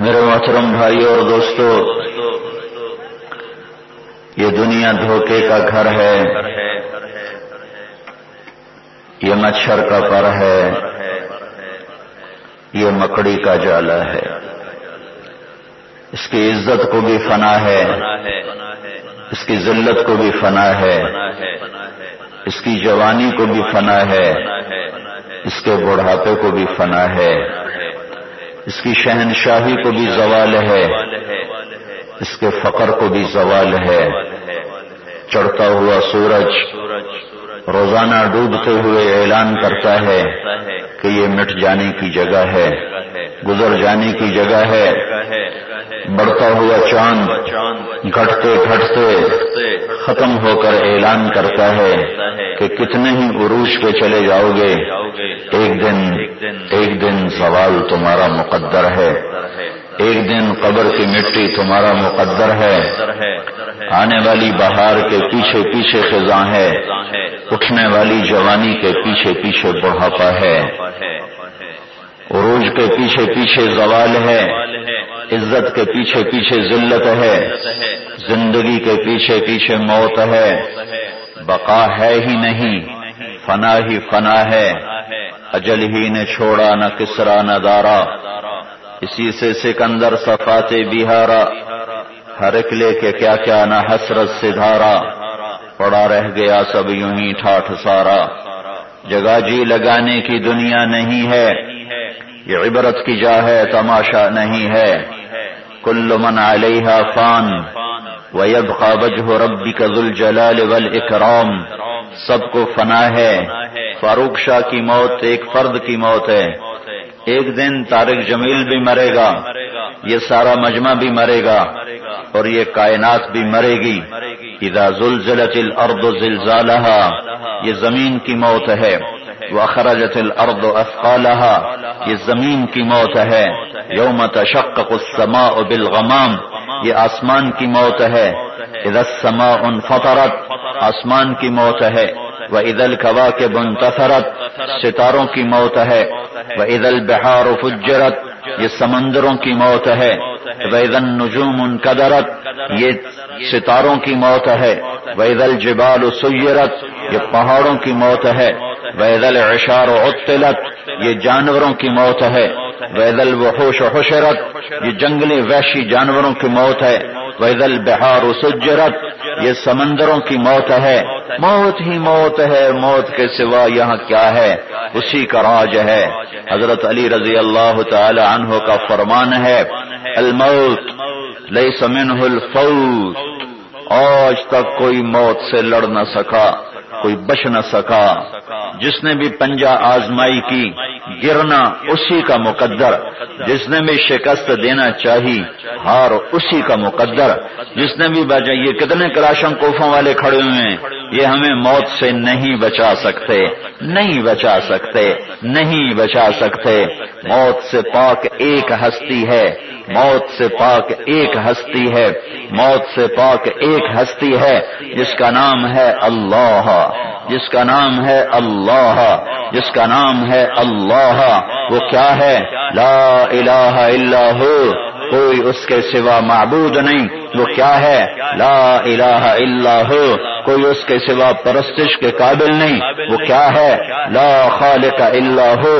میرے محترم بھائی اور دوستو، یہ دنیا دھوکے کا گھر ہے، یہ مچھر کا پر ہے، یہ مکڑی کا جالا ہے۔ اس کی عزت کو بھی فنا ہے، اس کی ذلت کو بھی فنا ہے، اس کی جوانی کو بھی فنا ہے، اس کے بڑھاپے کو بھی فنا ہے۔ اس کی شہنشاہی کو بھی زوال ہے، اس کے فقر کو بھی زوال ہے۔ چڑھتا ہوا سورج روزانہ ڈوبتے ہوئے اعلان کرتا ہے کہ یہ مٹ جانے کی جگہ ہے۔ گزر جانے کی جگہ ہے۔ بڑھتا ہوا چاند گھٹتے گھٹتے ختم ہو کر اعلان کرتا ہے کہ کتنے ہی عروج پہ چلے جاؤ گے ایک دن ایک دن سوال تمہارا مقدر ہے۔ ایک دن قبر کی مٹی تمہارا مقدر ہے۔ آنے والی بہار کے پیچھے پیچھے خزاں ہے۔ اٹھنے والی جوانی کے پیچھے پیچھے بڑھاپا ہے۔ عروج کے پیچھے پیچھے زوال ہے، عزت کے پیچھے پیچھے ذلت ہے، زندگی کے پیچھے پیچھے موت ہے۔ بقا ہے ہی نہیں، فنا ہی فنا ہے۔ اجل ہی نے چھوڑا نہ کسرا نہ دارا۔ اسی سے سکندر صفات بہارا۔ ہر اکلے کے کیا کیا نہ حسرت سے دھارا۔ پڑا رہ گیا سب یوں ہی ٹھاٹ سارا۔ جگہ جی لگانے کی دنیا نہیں ہے یہ عبرت کی جا ہے، تماشا نہیں ہے۔ کل من علیہ فان ویبقى وجه ربك ذو الجلال والاکرام۔ سب کو فنا ہے۔ فاروق شاہ کی موت ایک فرد کی موت ہے۔ ایک دن طارق جمیل بھی مرے گا۔ یہ سارا مجمع بھی مرے گا۔ اور یہ کائنات بھی مرے گی۔ اذا زلزلت الارض زلزالها یہ زمین کی موت ہے۔ وخرجت الارض اثقالها یہ زمین کی موت ہے۔ یوم تشقق السماء بالغمام، یہ آسمان کی موت ہے۔ اذا السماء انفطرت، آسمان کی موت ہے۔ وَإِذَا الْكَوَاكِبُ انْتَثَرَتْ، ستاروں کی موت ہے۔ وَإِذَا الْبِحَارُ فُجِّرَتْ یہ سمندروں کی موت ہے. ویدل نجوم ان قدرت یہ ستاروں کی موت ہے. ویدل جبال سیرت یہ پہاڑوں کی موت ہے. ویدل اشار و عطلت، یہ جانوروں کی موت ہے. وَإِذَا و حشرت، یہ جنگلی وحشی جانوروں کی موت ہے. ویدل بہار سجرت، یہ سمندروں کی موت ہے۔ موت ہی موت ہے، موت کے سوا یہاں کیا ہے؟ اسی کا راج ہے۔ حضرت علی رضی اللہ تعالی عنہ کا فرمان ہے، الموت لئی سمن الفوت۔ آج تک کوئی موت سے لڑ نہ سکا۔ کوئی بچ نہ سکا۔ جس نے بھی پنجا آزمائی کی، گرنا اسی کا مقدر۔ جس نے بھی شکست دینا چاہی، ہار اسی کا مقدر۔ جس نے بھی بچا، یہ کتنے کراشن کوفوں والے کھڑے ہوئے ہیں؟ یہ ہمیں موت سے نہیں بچا سکتے، نہیں بچا سکتے، نہیں بچا سکتے۔ موت سے پاک ایک ہستی ہے، موت سے پاک ایک ہستی ہے، موت سے پاک ایک ہستی ہے، جس کا نام ہے اللہ۔ جس کا نام ہے اللہ، جس کا نام ہے اللہ، وہ کیا ہے؟ لا الہ الا ہو، کوئی اس کے سوا معبود نہیں، وہ کیا ہے؟ لا الہ الا ہو، کوئی اس کے سوا پرستش کے قابل نہیں، وہ کیا ہے؟ لا خالق الا ہو،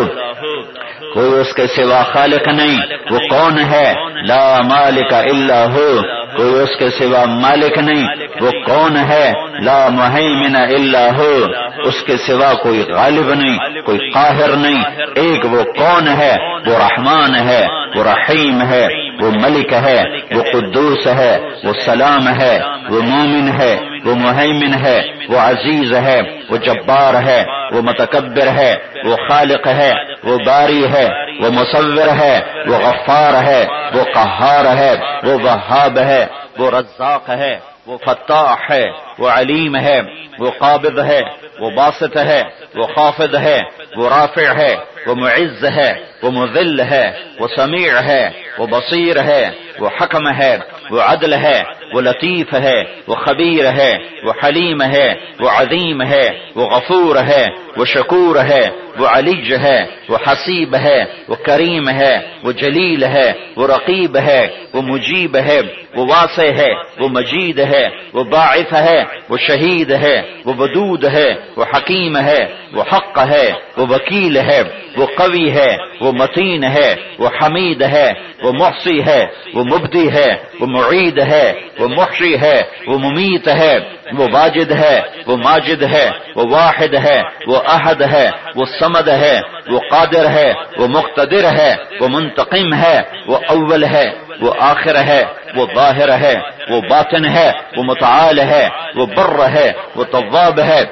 کوئی اس کے سوا خالق نہیں، وہ کون ہے؟ لا مالک الا ہو کوئی اس کے سوا مالک نہیں، وہ کون ہے؟ لا مہیمن الا ہو۔ اس کے سوا کوئی غالب نہیں، کوئی قاہر نہیں۔ ایک وہ کون ہے؟ وہ رحمان ہے، وہ رحیم ہے، وہ ملک ہے، وہ قدوس ہے، وہ سلام ہے، وہ مومن ہے۔ وہ محیمن ہے وہ عزیز ہے وہ جبار ہے وہ متکبر ہے وہ خالق ہے وہ باری ہے وہ مصور ہے وہ غفار ہے وہ قہار ہے وہ وہاب ہے وہ رزاق ہے وہ فتاح ہے وہ علیم ہے وہ قابض ہے وہ باسط ہے وہ خافض ہے وہ رافع ہے وہ معز ہے وہ مذل ہے وہ سمیع ہے وہ بصیر ہے وہ حکم ہے وہ عدل ہے وہ لطیف ہے وہ خبیر ہے وہ حلیم ہے وہ عظیم ہے وہ غفور ہے وہ شکور ہے وہ علیج ہے وہ حسیب ہے وہ کریم ہے وہ جلیل ہے وہ رقیب ہے وہ مجیب ہے وہ واسع ہے وہ مجید ہے وہ باعث ہے وہ شہید ہے وہ ودود ہے وہ حکیم ہے وہ حق ہے وہ وکیل ہے وہ قوی ہے وہ متین ہے وہ حمید ہے وہ محسی ہے وہ مبدی ہے وہ معید ہے وہ محشی ہے وہ ممیت ہے وہ واجد ہے وہ ماجد ہے وہ واحد ہے وہ عہد ہے وہ سمد ہے وہ قادر ہے وہ مقتدر ہے وہ منتقم ہے وہ اول ہے وہ آخر ہے وہ ظاہر ہے وہ باطن ہے وہ متعال ہے وہ بر ہے وہ طواب ہے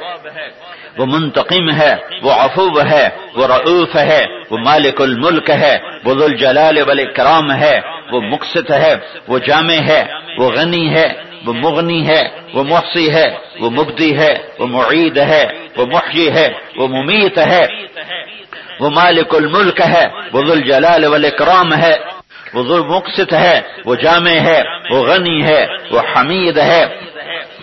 وہ منتقم ہے وہ افوب ہے وہ رعوف ہے وہ مالک الملک ہے وہ ذوالجلال والاکرام ہے وہ مقصد ہے وہ جامع ہے وہ غنی ہے وہ مغنی ہے وہ محسی ہے وہ مبدی ہے وہ معید ہے وہ محی ہے وہ ممیت ہے وہ مالک الملک ہے وہ ذوالجلال والاکرام ہے وہ ذو مقصد ہے وہ جامع ہے وہ غنی ہے وہ حمید ہے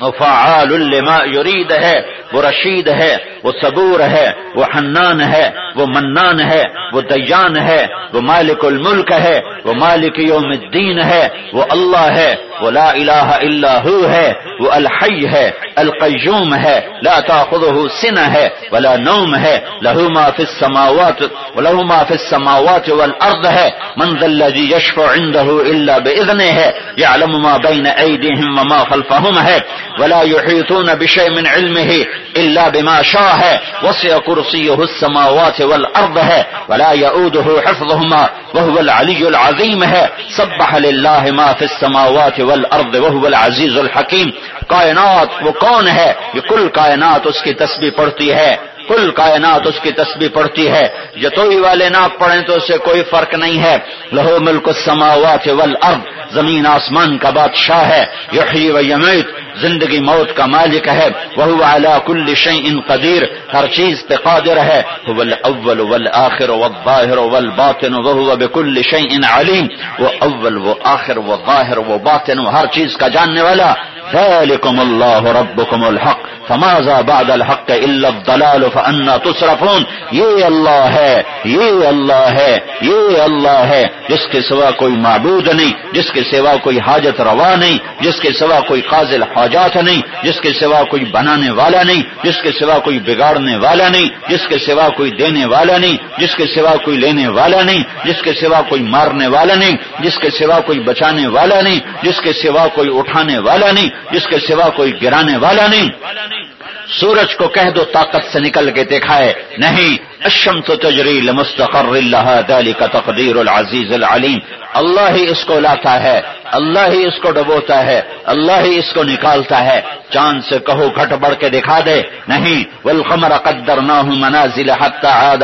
وہ فعال لما یرید ہے وہ رشید ہے وہ صبور ہے، وہ حنان ہے، وہ منان ہے، وہ دیان ہے، وہ مالک الملک ہے، وہ مالک یوم الدین ہے، وہ اللہ ہے، وہ لا الہ الا ہو ہے، وہ الحی ہے، القیوم ہے، لا تاخذه سنہ ہے، ولا نوم ہے له ما في السماوات وله ما في السماوات والارض ہے، من ذا الذي يشفع عنده الا باذنه يعلم ما بين ايديهم وما خلفهم ہے، ولا يحيطون بشيء من علمه الا بما شاء ہے۔ وسع کرسیہ السماوات والارض ہے۔ ولا يعوده حفظهما وهو العلی العظیم ہے۔ سبح للہ ما فی السماوات والارض وهو العزیز الحکیم کائنات وہ کون ہے یہ کل کائنات اس کی تسبیح پڑھتی ہے؟ کل کائنات اس کی تسبیح پڑھتی ہے۔ جتوئی والے نہ پڑھیں تو اس سے کوئی فرق نہیں ہے۔ لہو ملک السماوات والارض، زمین آسمان کا بادشاہ ہے۔ یحیی و یمیت، زندگی موت کا مالک ہے۔ وہ اعلیٰ کل شیء قدیر، ہر چیز پہ قادر ہے۔ هو الاول والآخر والظاہر والباطن وهو بكل شيء علیم۔ وہ اول وہ آخر وہ ظاہر وہ باطن، وہ ہر چیز کا جاننے والا۔ ذلكم الله ربكم الحق فماذا بعد الحق الا الضلال فانا تصرفون یہ اللہ ہے یہ اللہ ہے یہ اللہ ہے جس کے سوا کوئی معبود نہیں جس کے سوا کوئی حاجت روا نہیں جس کے سوا کوئی قازل حاجات نہیں جس کے سوا کوئی بنانے والا نہیں جس کے سوا کوئی بگاڑنے والا نہیں جس کے سوا کوئی دینے والا نہیں جس کے سوا کوئی لینے والا نہیں جس کے سوا کوئی مارنے والا نہیں جس کے سوا کوئی بچانے والا نہیں جس کے سوا کوئی اٹھانے والا نہیں جس کے سوا کوئی گرانے والا نہیں۔ سورج کو کہہ دو طاقت سے نکل کے دکھائے نہیں اشم تو تجریل مستقر اللہ دلی کا تقدیر العزیز العلیم۔ اللہ ہی اس کو لاتا ہے۔ اللہ ہی اس کو ڈبوتا ہے، اللہ ہی اس کو نکالتا ہے۔ چاند سے کہو گھٹ بڑھ کے دکھا دے۔ نہیں ولقمر قدر نہ ہوں منازل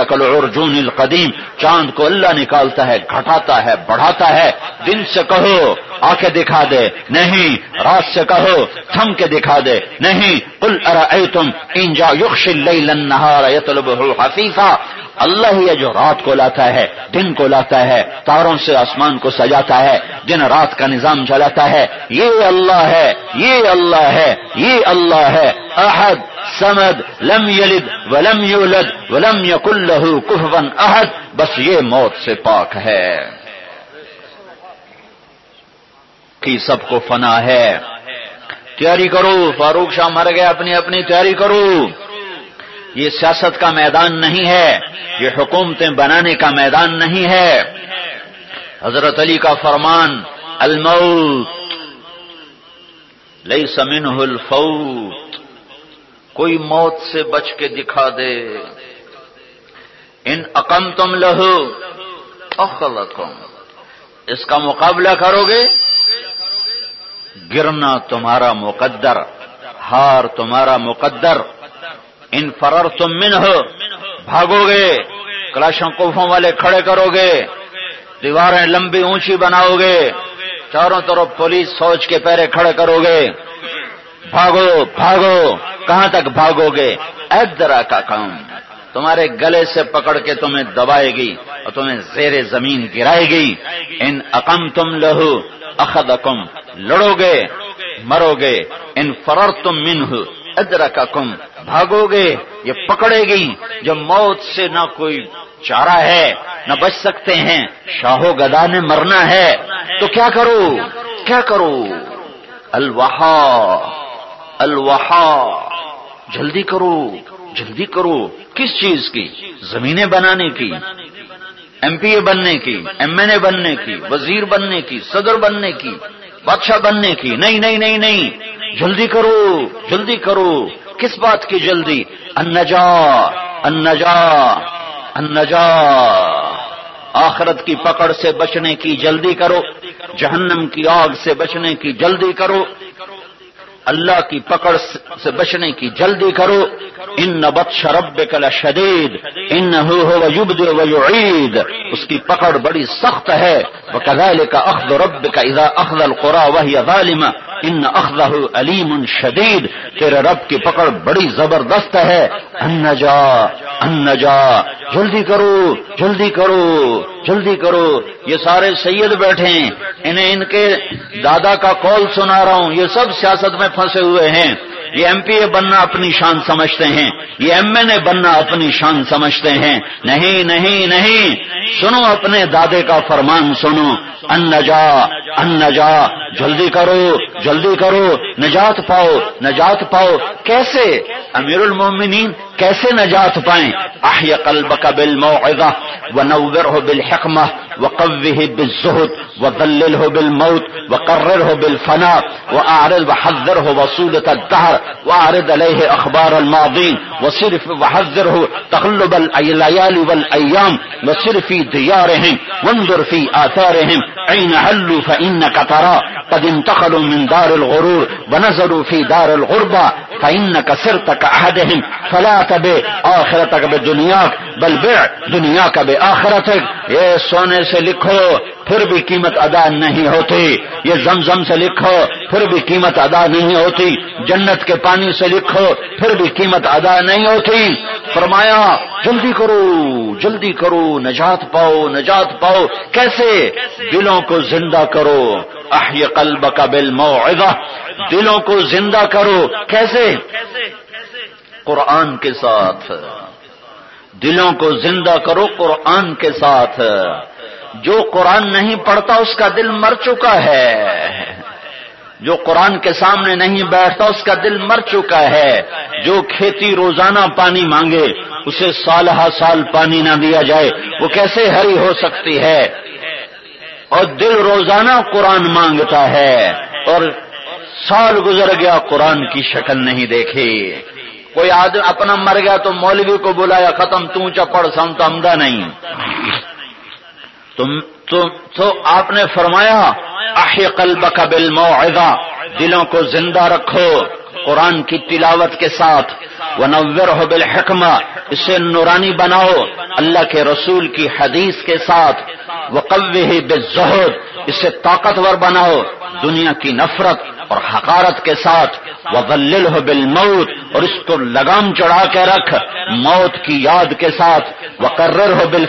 کل القدیم۔ چاند کو اللہ نکالتا ہے، گھٹاتا ہے، بڑھاتا ہے۔ دن سے کہو آ کے دکھا دے۔ نہیں رات سے کہو، تھم کے دکھا دے۔ نہیں کل ار تم انجا یوش النہار یطلبہ حفیفہ اللہ ہی ہے جو رات کو لاتا ہے، دن کو لاتا ہے، تاروں سے آسمان کو سجاتا ہے، دن رات کا نظام چلاتا ہے۔ یہ اللہ ہے، یہ اللہ ہے، یہ اللہ ہے۔ احد، سمد، لم یلد ولم یولد ولم یکن له کفوا احد۔ بس یہ موت سے پاک ہے۔ کی سب کو فنا ہے۔ تیاری کرو، فاروق شاہ مر گئے، اپنی اپنی تیاری کرو۔ یہ سیاست کا میدان نہیں ہے، یہ حکومتیں بنانے کا میدان نہیں ہے۔ حضرت علی کا فرمان، الموت لئی سمن الفوت۔ کوئی موت سے بچ کے دکھا دے۔ ان اکم تم لہو اخلقم اس کا مقابلہ کرو گے۔ گرنا تمہارا مقدر، ہار تمہارا مقدر۔ ان فرر تم من بھاگو گے، کلاشوں کوفوں والے کھڑے کرو گے، دیواریں لمبی اونچی بناؤ گے، چاروں طرف پولیس فوج کے پیرے کھڑے کرو گے۔ بھاگو بھاگو، کہاں تک بھاگو گے؟ ادرا کا کام۔ تمہارے گلے سے پکڑ کے تمہیں دبائے گی اور تمہیں زیر زمین گرائے گی۔ ان اکم تم لہو اخد اکم لڑو گے، مرو گے۔ ان فرر تم من ادر کم بھاگو گے یہ پکڑے گی جب موت سے نہ کوئی چارہ ہے، نہ بچ سکتے ہیں۔ شاہو گدا نے مرنا ہے۔ تو کیا کرو؟ کیا کرو؟ الوہا الوہا۔ جلدی کرو جلدی کرو۔ کس چیز کی؟ زمینیں بنانے کی۔ ایم پی اے بننے کی، ایم این اے بننے کی، وزیر بننے کی، صدر بننے کی۔ بادشاہ بننے کی۔ نہیں نہیں نہیں نہیں۔ جلدی کرو جلدی کرو۔ کس بات کی جلدی؟ انجا انجا انجا آخرت کی پکڑ سے بچنے کی جلدی کرو۔ جہنم کی آگ سے بچنے کی جلدی کرو۔ اللہ کی پکڑ سے بچنے کی جلدی کرو۔ ان نبت شرب کل شدید ان عید اس کی پکڑ بڑی سخت ہے۔ وہ کزال کا اخذ رب کا اذا اخذ القرا وہی ظالم ان اخذ علیم شدید تیرے رب کی پکڑ بڑی زبردست ہے۔ ان جا ان جا جلدی کرو جلدی کرو جلدی کرو۔ یہ سارے سید بیٹھے ہیں۔ انہیں ان کے دادا کا کال سنا رہا ہوں۔ یہ سب سیاست میں پھنسے ہوئے ہیں۔ یہ ایم پی اے بننا اپنی شان سمجھتے ہیں۔ یہ ایم این اے بننا اپنی شان سمجھتے ہیں۔ نہیں نہیں نہیں۔ سنو اپنے دادے کا فرمان سنو۔ ان نجا ان نجا جلدی کرو جلدی کرو۔ نجات پاؤ نجات پاؤ۔ کیسے؟ امیر المومنین کیسے نجات پائیں؟ احی قلبک بالموعظہ ونورہ بالحکمہ۔ وقوه بالزهد وذلله بالموت وقرره بالفناء وأعرض وحذره وصولة الدهر وأعرض إليه أخبار الماضين وصرف وحذرہ تغلب الليالي والايام وصرف في ديارهم وانظر في آثارهم عين حلوا فإنك ترى قد انتقلوا من دار الغرور ونزلوا في دار الغربة فإنك سرت كأحدهم فلا تبع آخرتك بدنياك بل بع دنياك بآخرتك یہ سونے سے لکھو پھر بھی قیمت ادا نہیں ہوتی۔ یہ زمزم سے لکھو، پھر بھی قیمت ادا نہیں ہوتی۔ جنت کے پانی سے لکھو، پھر بھی قیمت ادا نہیں ہوتی۔ فرمایا، جلدی کرو جلدی کرو، نجات پاؤ نجات پاؤ۔ کیسے؟ دلوں کو زندہ کرو۔ احی قلب کا بل دلوں کو زندہ کرو۔ کیسے؟ قرآن کے ساتھ۔ دلوں کو زندہ کرو قرآن کے ساتھ۔ جو قرآن نہیں پڑھتا اس کا دل مر چکا ہے۔ جو قرآن کے سامنے نہیں بیٹھتا اس کا دل مر چکا ہے۔ جو کھیتی روزانہ پانی مانگے، اسے سال ہا سال پانی نہ دیا جائے۔ وہ کیسے ہری ہو سکتی ہے؟ اور دل روزانہ قرآن مانگتا ہے۔ اور سال گزر گیا، قرآن کی شکل نہیں دیکھی کوئی آدمی اپنا مر گیا تو مولوی کو بلایا، ختم، تو چپڑ سم تو امدا نہیں۔ تم تو آپ نے فرمایا احی قلب کا بل دلوں کو زندہ رکھو قرآن کی تلاوت کے ساتھ وہ نور ہو بالحکمہ، اسے نورانی بناؤ، اللہ کے رسول کی حدیث کے ساتھ وہ قوی بے اسے طاقتور بناؤ، دنیا کی نفرت اور حقارت کے ساتھ وہ بل ہو بل اور اس کو لگام چڑھا کے رکھ، موت کی یاد کے ساتھ وہ کرر ہو بل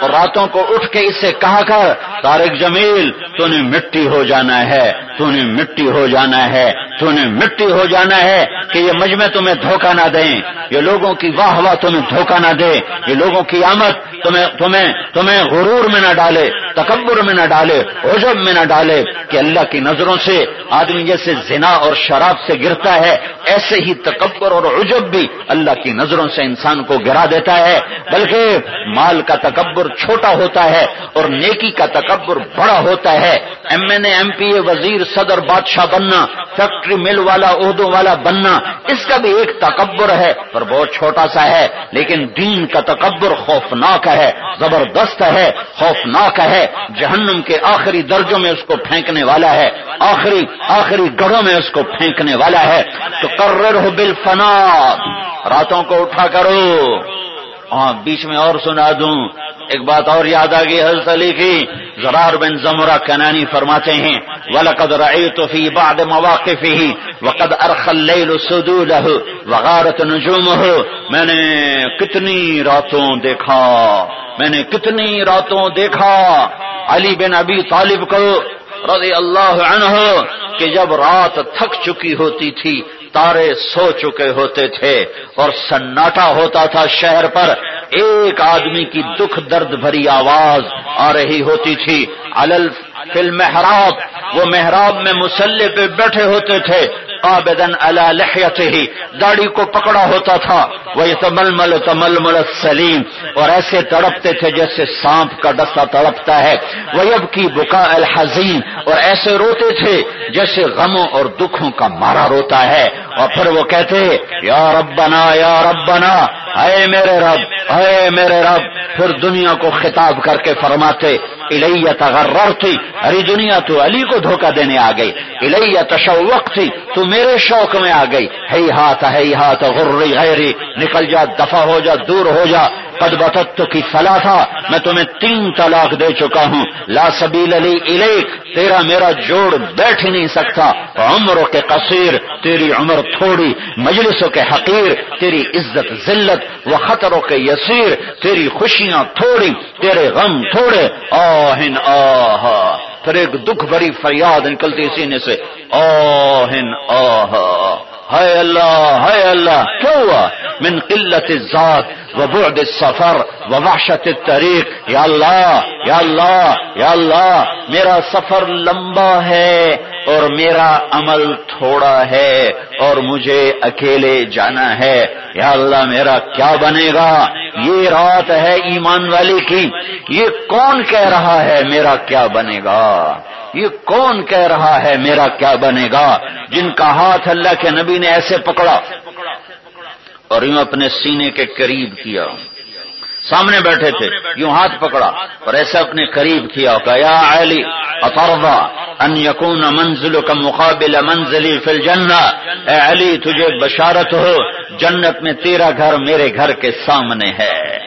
اور راتوں کو اٹھ کے اسے کہا کر تارک جمیل تو نے مٹی ہو جانا ہے تو نے مٹی ہو جانا ہے تو نے مٹی ہو جانا ہے کہ یہ مجمع تمہیں دھوکہ نہ دیں۔ یہ لوگوں کی واہ واہ تمہیں دھوکہ نہ دے یہ لوگوں کی آمد تمہیں تمہیں تمہیں غرور میں نہ ڈالے، تکبر میں نہ ڈالے، عجب میں نہ ڈالے کہ اللہ کی نظروں سے آدمی جیسے زنا اور شراب سے گرتا ہے، ایسے ہی تکبر اور عجب بھی اللہ کی نظروں سے انسان کو گرا دیتا ہے۔ بلکہ مال کا تکبر چھوٹا ہوتا ہے اور نیکی کا تکبر بڑا ہوتا ہے۔ M N A, M P A, وزیر، صدر، بادشاہ بننا، فیکٹری مل والا، عہدوں والا بننا، اس کا بھی ایک تکبر ہے پر بہت چھوٹا سا ہے۔ لیکن دین کا تکبر خوفناک ہے، زبردست ہے، خوفناک ہے۔ جہنم کے آخری درجوں میں اس کو پھینکنے والا ہے۔ آخری آخری گڑھوں میں اس کو پھینکنے والا ہے۔ تو کرر ہو بل راتوں کو اٹھا کرو۔ ہاں بیچ میں اور سنا دوں۔ ایک بات اور یاد آ گئی، حضرت علی کی۔ زرار بن زمرہ کنانی فرماتے ہیں، وَلَقَدْ رَعِيتُ فِي بَعْدِ مَوَاقِفِهِ وَقَدْ أَرْخَ اللَّيْلُ سُدُودَهُ وَغَارَتْ نُجُومُهُ۔ میں نے کتنی راتوں دیکھا، میں نے کتنی راتوں دیکھا۔ علی بن ابی طالب کو رضی اللہ عنہ، کہ جب رات تھک چکی ہوتی تھی تارے سو چکے ہوتے تھے اور سناٹا ہوتا تھا شہر پر ایک آدمی کی دکھ درد بھری آواز آ رہی ہوتی تھی۔ الل فل محراب وہ محراب میں مسلح پہ بیٹھے ہوتے تھے۔ آبدن اللہ لحیت ہی داڑھی کو پکڑا ہوتا تھا۔ وہ تمل مل تمل مل سلیم اور ایسے تڑپتے تھے جیسے سانپ کا ڈسا تڑپتا ہے۔ وہ اب کی بکا الحزین۔ اور ایسے روتے تھے جیسے غموں اور دکھوں کا مارا روتا ہے۔ اور پھر وہ کہتے، یا ربنا یا ربنا اے میرے رب اے میرے رب، پھر دنیا کو خطاب کر کے فرماتے، الیہ تغرر تھی ارے دنیا تو علی کو دھوکہ دینے آ گئی، الیہ تشوق تھی تو میرے شوق میں آ گئی ہی ہاتھ ہی ہاتھ غری غیری، نکل جا، دفع ہو جا، دور ہو جا قد بتت کی فلا تھا میں تمہیں تین طلاق دے چکا ہوں۔ لا سبیل علی الیک، تیرا میرا جوڑ بیٹھ ہی نہیں سکتا۔ عمروں کے قصیر، تیری عمر تھوڑی مجلسوں کے حقیر، تیری عزت ذلت و خطروں کے یسیر، تیری خوشیاں تھوڑی، تیرے غم تھوڑے۔ آہن آہ پھر ایک دکھ بھری فریاد نکلتی سینے سے۔ آہن آہ ہے اللہ ہے اللہ کیوں ہوا؟ من قلت ذات و بعد السفر و وحشت الطریق، یا اللہ یا اللہ یا اللہ، میرا سفر لمبا ہے اور میرا عمل تھوڑا ہے اور مجھے اکیلے جانا ہے۔ یا اللہ، میرا کیا بنے گا؟ یہ رات ہے ایمان والی کی۔ یہ کون کہہ رہا ہے، میرا کیا بنے گا؟ یہ کون کہہ رہا ہے میرا کیا بنے گا؟ جن کا ہاتھ اللہ کے نبی نے ایسے پکڑا۔ اور یوں اپنے سینے کے قریب کیا۔ سامنے بیٹھے تھے، یوں ہاتھ پکڑا اور ایسا اپنے قریب کیا۔ کہ یا علی افرضا ان یکون منزل کا مقابل منزلی فی الجنہ۔ اے علی، تجھے بشارت ہو، جنت میں تیرا گھر میرے گھر کے سامنے ہے۔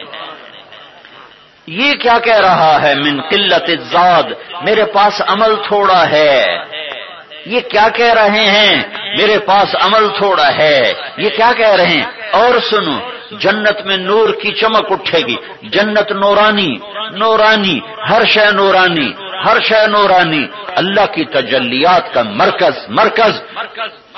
یہ کیا کہہ رہا ہے؟ من قلت الزاد، میرے پاس عمل تھوڑا ہے۔ یہ کیا کہہ رہے ہیں؟ میرے پاس عمل تھوڑا ہے۔ یہ کیا کہہ رہے ہیں؟ اور سنو، جنت میں نور کی چمک اٹھے گی۔ جنت نورانی نورانی، ہر شے نورانی، ہر شے نورانی۔ اللہ کی تجلیات کا مرکز مرکز۔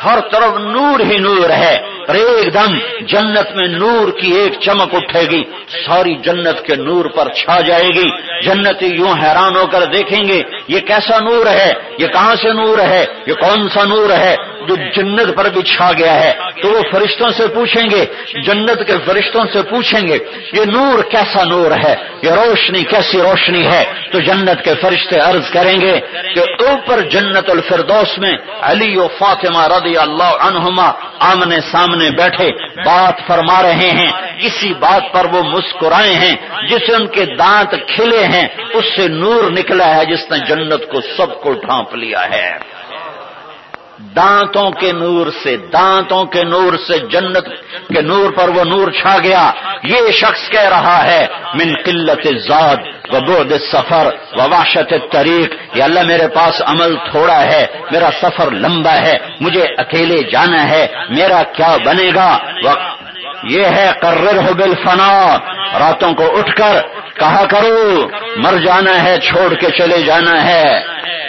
ہر طرف نور ہی نور ہے اور ایک دم جنت میں نور کی ایک چمک اٹھے گی۔ ساری جنت کے نور پر چھا جائے گی۔ جنتی یوں حیران ہو کر دیکھیں گے، یہ کیسا نور ہے؟ یہ کہاں سے نور ہے؟ یہ کون سا نور ہے؟ جو جنت پر بھی چھا گیا ہے، تو وہ فرشتوں سے پوچھیں گے، جنت کے فرشتوں سے پوچھیں گے، یہ نور کیسا نور ہے؟ یہ روشنی کیسی روشنی ہے؟ تو جنت کے فرشتے عرض کریں گے کہ اوپر جنت الفردوس میں علی و فاطمہ رضی اللہ عنہما آمنے سامنے بیٹھے بات فرما رہے ہیں۔ اسی بات پر وہ مسکرائے ہیں، جس ان کے دانت کھلے ہیں، اس سے نور نکلا ہے جس نے جنت کو سب کو ڈھانپ لیا ہے۔ دانتوں کے نور سے، دانتوں کے نور سے جنت کے نور پر وہ نور چھا گیا۔ یہ شخص کہہ رہا ہے، من قلت زاد و بود سفر و واشت طریق یا اللہ، میرے پاس عمل تھوڑا ہے، میرا سفر لمبا ہے، مجھے اکیلے جانا ہے، میرا کیا بنے گا؟ یہ ہے قرر ہو فنا راتوں کو اٹھ کر کہا کرو، مر جانا ہے، چھوڑ کے چلے جانا ہے۔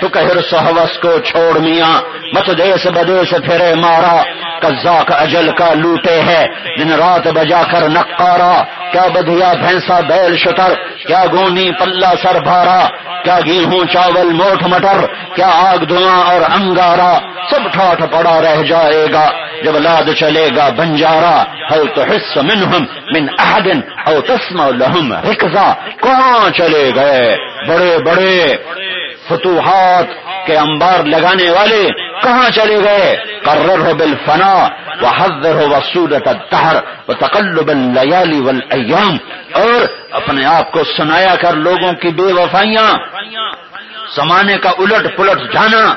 تو کہ سہوس کو، چھوڑ میاں، مت دیس بدیس پھرے مارا۔ کزا کا اجل کا لوٹے ہے، دن رات بجا کر نکارا کیا بدھیا بھینسا بیل شتر، کیا گونی پلہ سر بھارا۔ کیا گیہوں چاول موٹ مٹر، کیا آگ دھواں اور انگارا۔ سب ٹھاٹ پڑا رہ جائے گا، جب لاد چلے گا بنجارا۔ ہل تو حص منہم من احدن او تسمع لہم رکزا کہاں چلے گئے؟ بڑے بڑے فتوحات کے انبار لگانے والے کہاں چلے گئے؟ قرر ہو بل فنا و حضر ہو وسورت تہر و تقلب اللیالی والایام اور اپنے آپ کو سنایا کر لوگوں کی بے وفائیاں۔ زمانے کا الٹ پلٹ جانا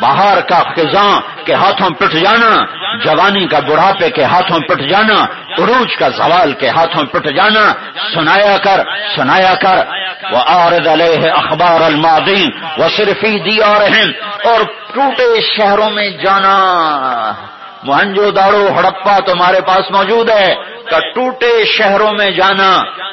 بہار کا خزاں کے ہاتھوں پٹ جانا، جوانی کا بڑھاپے کے ہاتھوں پٹ جانا، عروج کا زوال کے ہاتھوں پٹ جانا، سنایا کر سنایا کر۔ وہ عارد علیہ اخبار المادین وہ صرفی دی اور ٹوٹے شہروں میں جانا۔ مہنجو داڑو ہڑپا تمہارے پاس موجود ہے کا ٹوٹے شہروں میں جانا،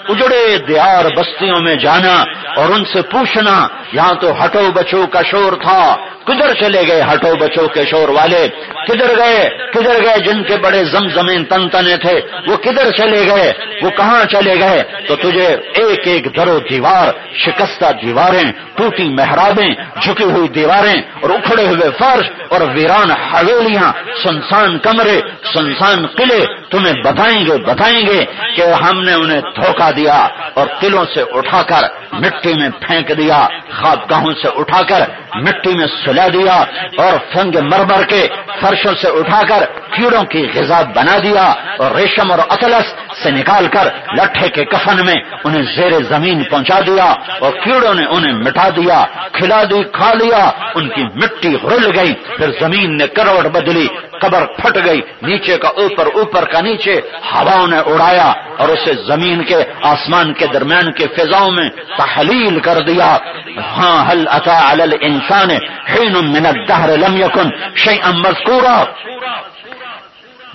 اجڑے دیار بستیوں میں جانا اور ان سے پوچھنا، یہاں تو ہٹو بچو کا شور تھا، کدھر چلے گئے ہٹو بچو کے شور والے؟ کدھر گئے؟ کدھر گئے جن کے بڑے زم زمین تن تنے تھے؟ وہ کدھر چلے گئے؟ وہ کہاں چلے گئے؟ تو تجھے ایک ایک درو دیوار، شکستہ دیواریں، ٹوٹی محرابیں، جھکی ہوئی دیواریں اور اکھڑے ہوئے فرش اور ویران حویلیاں سنسان کمرے، سنسان قلعے تمہیں بتائیں گے بتائیں گے کہ ہم نے انہیں دھوکہ دیا اور قلعوں سے اٹھا کر مٹی میں پھینک دیا، خواب گاہوں سے اٹھا کر مٹی میں سلا دیا اور فنگ مرمر کے فرشوں سے اٹھا کر کیڑوں کی غذا بنا دیا اور ریشم اور اطلس سے نکال کر لٹھے کے کفن میں انہیں زیر زمین پہنچا دیا اور کیڑوں نے انہیں مٹا دیا، کھلا دی، کھا لیا، ان کی مٹی رل گئی، پھر زمین نے کروڑ بدلی، قبر پھٹ گئی۔ نیچے کا اوپر اوپر کا نیچے۔ ہواؤں نے اڑایا اور اسے زمین کے، آسمان کے درمیان کے فضاؤں میں تحلیل کر دیا۔ ہاں حل اتا انسان حین من الدہر لم یکن شیئا مذکورا۔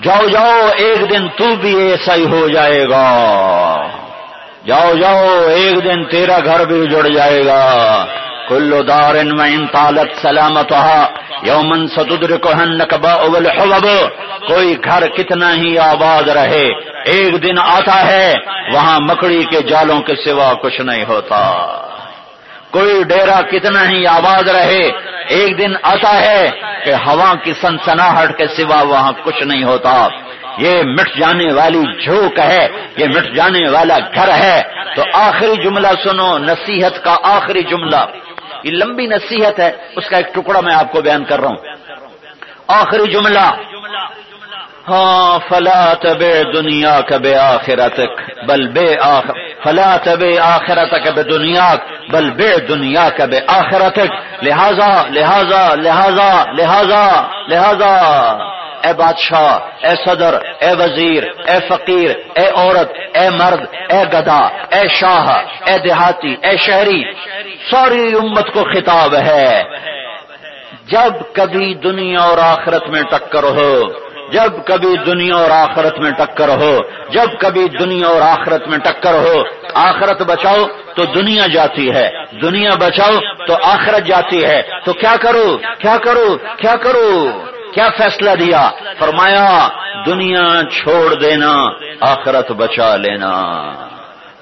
جاؤ جاؤ، ایک دن تو بھی ایسا ہی ہو جائے گا۔ جاؤ جاؤ، ایک دن تیرا گھر بھی جڑ جائے گا۔ کلو دار ان تالت سلامت یومن ستدر کو نقبا کوئی گھر کتنا ہی آباد رہے، ایک دن آتا ہے، وہاں مکڑی کے جالوں کے سوا کچھ نہیں ہوتا۔ کوئی ڈیرا کتنا ہی آباد رہے، ایک دن آتا ہے کہ ہوا کی سنسناہٹ کے سوا وہاں کچھ نہیں ہوتا۔ یہ مٹ جانے والی جھوک ہے، یہ مٹ جانے والا گھر ہے۔ تو آخری جملہ سنو، نصیحت کا آخری جملہ۔ یہ لمبی نصیحت ہے، اس کا ایک ٹکڑا میں آپ کو بیان کر رہا ہوں۔ آخری جملہ۔ ہاں فلا تب دنیا کبے آخرتک بل بے آخر فلا تب آخرت کب دنیا بل بے دنیا کب آخرتک لہذا لہذا لہذا لہذا لہذا۔ اے بادشاہ، اے صدر، اے وزیر، اے فقیر، اے عورت، اے مرد، اے گدا اے شاہ، اے دیہاتی، اے شہری، ساری امت کو خطاب ہے۔ جب کبھی دنیا اور آخرت میں ٹکر ہو، جب کبھی دنیا اور آخرت میں ٹکر ہو، جب کبھی دنیا اور آخرت میں ٹکر ہو، آخرت بچاؤ تو دنیا جاتی ہے، دنیا بچاؤ تو آخرت جاتی ہے۔ تو کیا کرو؟ کیا کرو؟ کیا کرو؟ کیا فیصلہ دیا؟ فرمایا دنیا چھوڑ دینا آخرت بچا لینا۔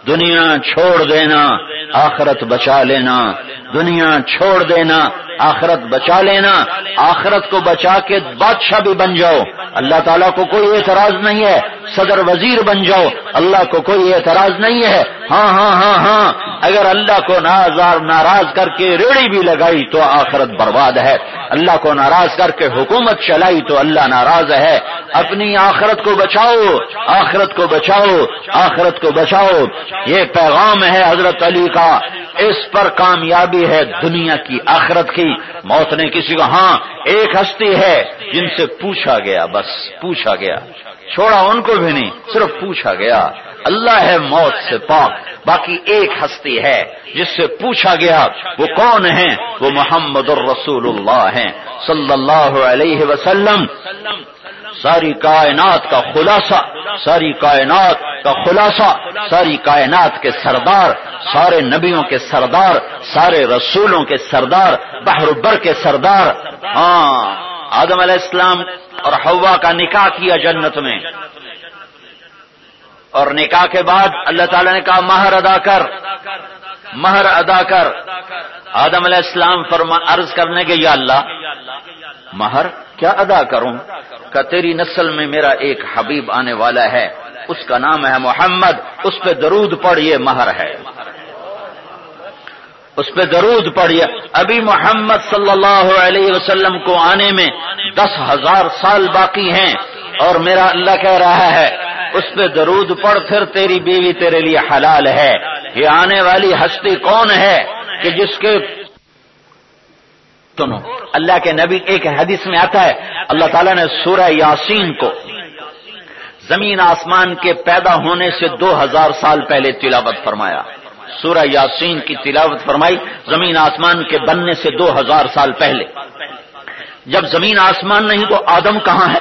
دنیا چھوڑ دینا، آخرت بچا لینا۔ دنیا چھوڑ دینا، آخرت بچا لینا۔ آخرت کو بچا کے بادشاہ بھی بن جاؤ۔ اللہ تعالیٰ کو کوئی اعتراض نہیں ہے، صدر وزیر بن جاؤ۔ اللہ کو کوئی اعتراض نہیں ہے۔ ہاں ہاں ہاں ہاں۔ اگر اللہ کو نازار ناراض کر کے ریڑھی بھی لگائی تو آخرت برباد ہے۔ اللہ کو ناراض کر کے حکومت چلائی تو اللہ ناراض ہے۔ اپنی آخرت کو بچاؤ، آخرت کو بچاؤ، آخرت کو بچاؤ۔ یہ پیغام ہے حضرت علی کا۔ اس پر کامیابی ہے دنیا کی، آخرت کی۔ موت نے کسی کو ہاں ایک ہستی ہے جن سے پوچھا گیا، بس پوچھا گیا۔ چھوڑا ان کو بھی نہیں، صرف پوچھا گیا۔ اللہ ہے موت سے پاک، باقی ایک ہستی ہے جس سے پوچھا گیا، وہ کون ہے؟ وہ محمد الرسول اللہ ہیں صلی اللہ علیہ وسلم۔ ساری کائنات کا خلاصہ، ساری کائنات کا خلاصہ، ساری کائنات کے سردار، سارے نبیوں کے سردار، سارے رسولوں کے سردار، بحر بر کے سردار۔ ہاں آدم علیہ السلام اور ہوا کا نکاح کیا جنت میں۔ اور نکاح کے بعد اللہ تعالی نے کہا، مہر ادا کر، مہر ادا کر۔ آدم علیہ السلام فرما، عرض کرنے کے یا اللہ مہر کیا ادا کروں؟ کہ تیری نسل میں میرا ایک حبیب آنے والا ہے، اس کا نام ہے محمد، اس پہ درود پڑھ یہ مہر ہے۔ اس پہ درود پڑھیے۔ ابھی محمد صلی اللہ علیہ وسلم کو آنے میں دس ہزار سال باقی ہیں اور میرا اللہ کہہ رہا ہے، اس پہ درود پڑھ پھر تیری بیوی تیرے لیے حلال ہے۔ یہ آنے والی ہستی کون ہے کہ جس کے سنو اللہ کے نبی ایک حدیث میں آتا ہے، اللہ تعالیٰ نے سورہ یاسین کو زمین آسمان کے پیدا ہونے سے دو ہزار سال پہلے تلاوت فرمایا۔ سورہ یاسین کی تلاوت فرمائی، زمین آسمان کے بننے سے دو ہزار سال پہلے۔ جب زمین آسمان نہیں تو آدم کہاں ہے؟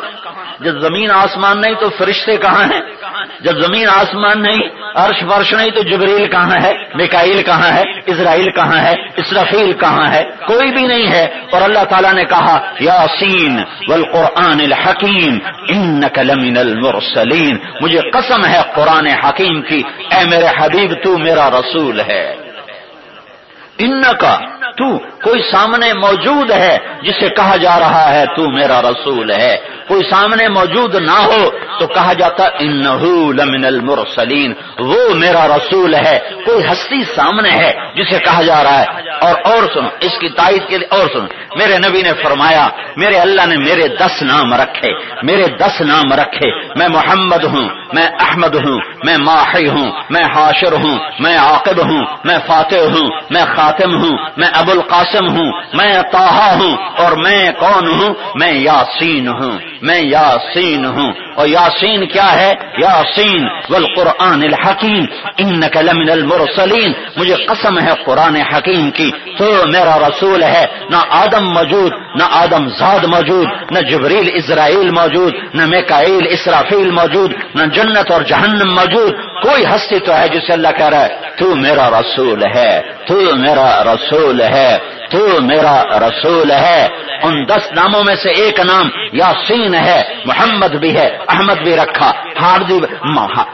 جب زمین آسمان نہیں تو فرشتے کہاں ہیں؟ جب زمین آسمان نہیں، عرش فرش نہیں، تو جبریل کہاں ہے؟ مکائل کہاں ہے؟ اسرائیل کہاں ہے؟ اسرفیل کہاں ہے؟ کوئی بھی نہیں ہے۔ اور اللہ تعالیٰ نے کہا، یاسین والقرآن الحکیم ان لمن المرسلین۔ مجھے قسم ہے قرآن حکیم کی، اے میرے حبیب، تو میرا رسول ہے۔ ان کا تو کوئی سامنے موجود ہے جسے کہا جا رہا ہے تو میرا رسول ہے۔ کوئی سامنے موجود نہ ہو تو کہا جاتا لمن المرسلین۔ وہ میرا رسول ہے۔ کوئی ہستی سامنے ہے جسے کہا جا رہا ہے۔ اور اور سنو، اس کی تائید کے لیے اور سنو۔ میرے نبی نے فرمایا، میرے اللہ نے میرے دس نام رکھے۔ میرے دس نام رکھے۔ میں محمد ہوں، میں احمد ہوں، میں ماہی ہوں، میں حاشر ہوں، میں عاقب ہوں، میں فاتح ہوں، میں خاتم ہوں، میں ابو القاسم ہوں، میں تاہا ہوں اور میں کون ہوں؟ میں یاسین ہوں، میں یاسین ہوں۔ اور یاسین کیا ہے؟ یاسین، والقرآن الحکیم۔ انک لمن المرسلین مجھے قسم ہے قرآن حکیم کی۔ تو میرا رسول ہے، نہ آدم موجود، نہ آدم زاد موجود، نہ جبریل اسرائیل موجود، نہ میکائیل اسرافیل موجود، نہ جنت اور جہنم موجود۔ کوئی ہستی تو ہے جسے اللہ کہہ رہا ہے، تو میرا رسول ہے، تو میرا رسول ہے۔ تو میرا رسول ہے۔ ان دس ناموں میں سے ایک نام یاسین ہے۔ محمد بھی ہے احمد بھی رکھا حاردی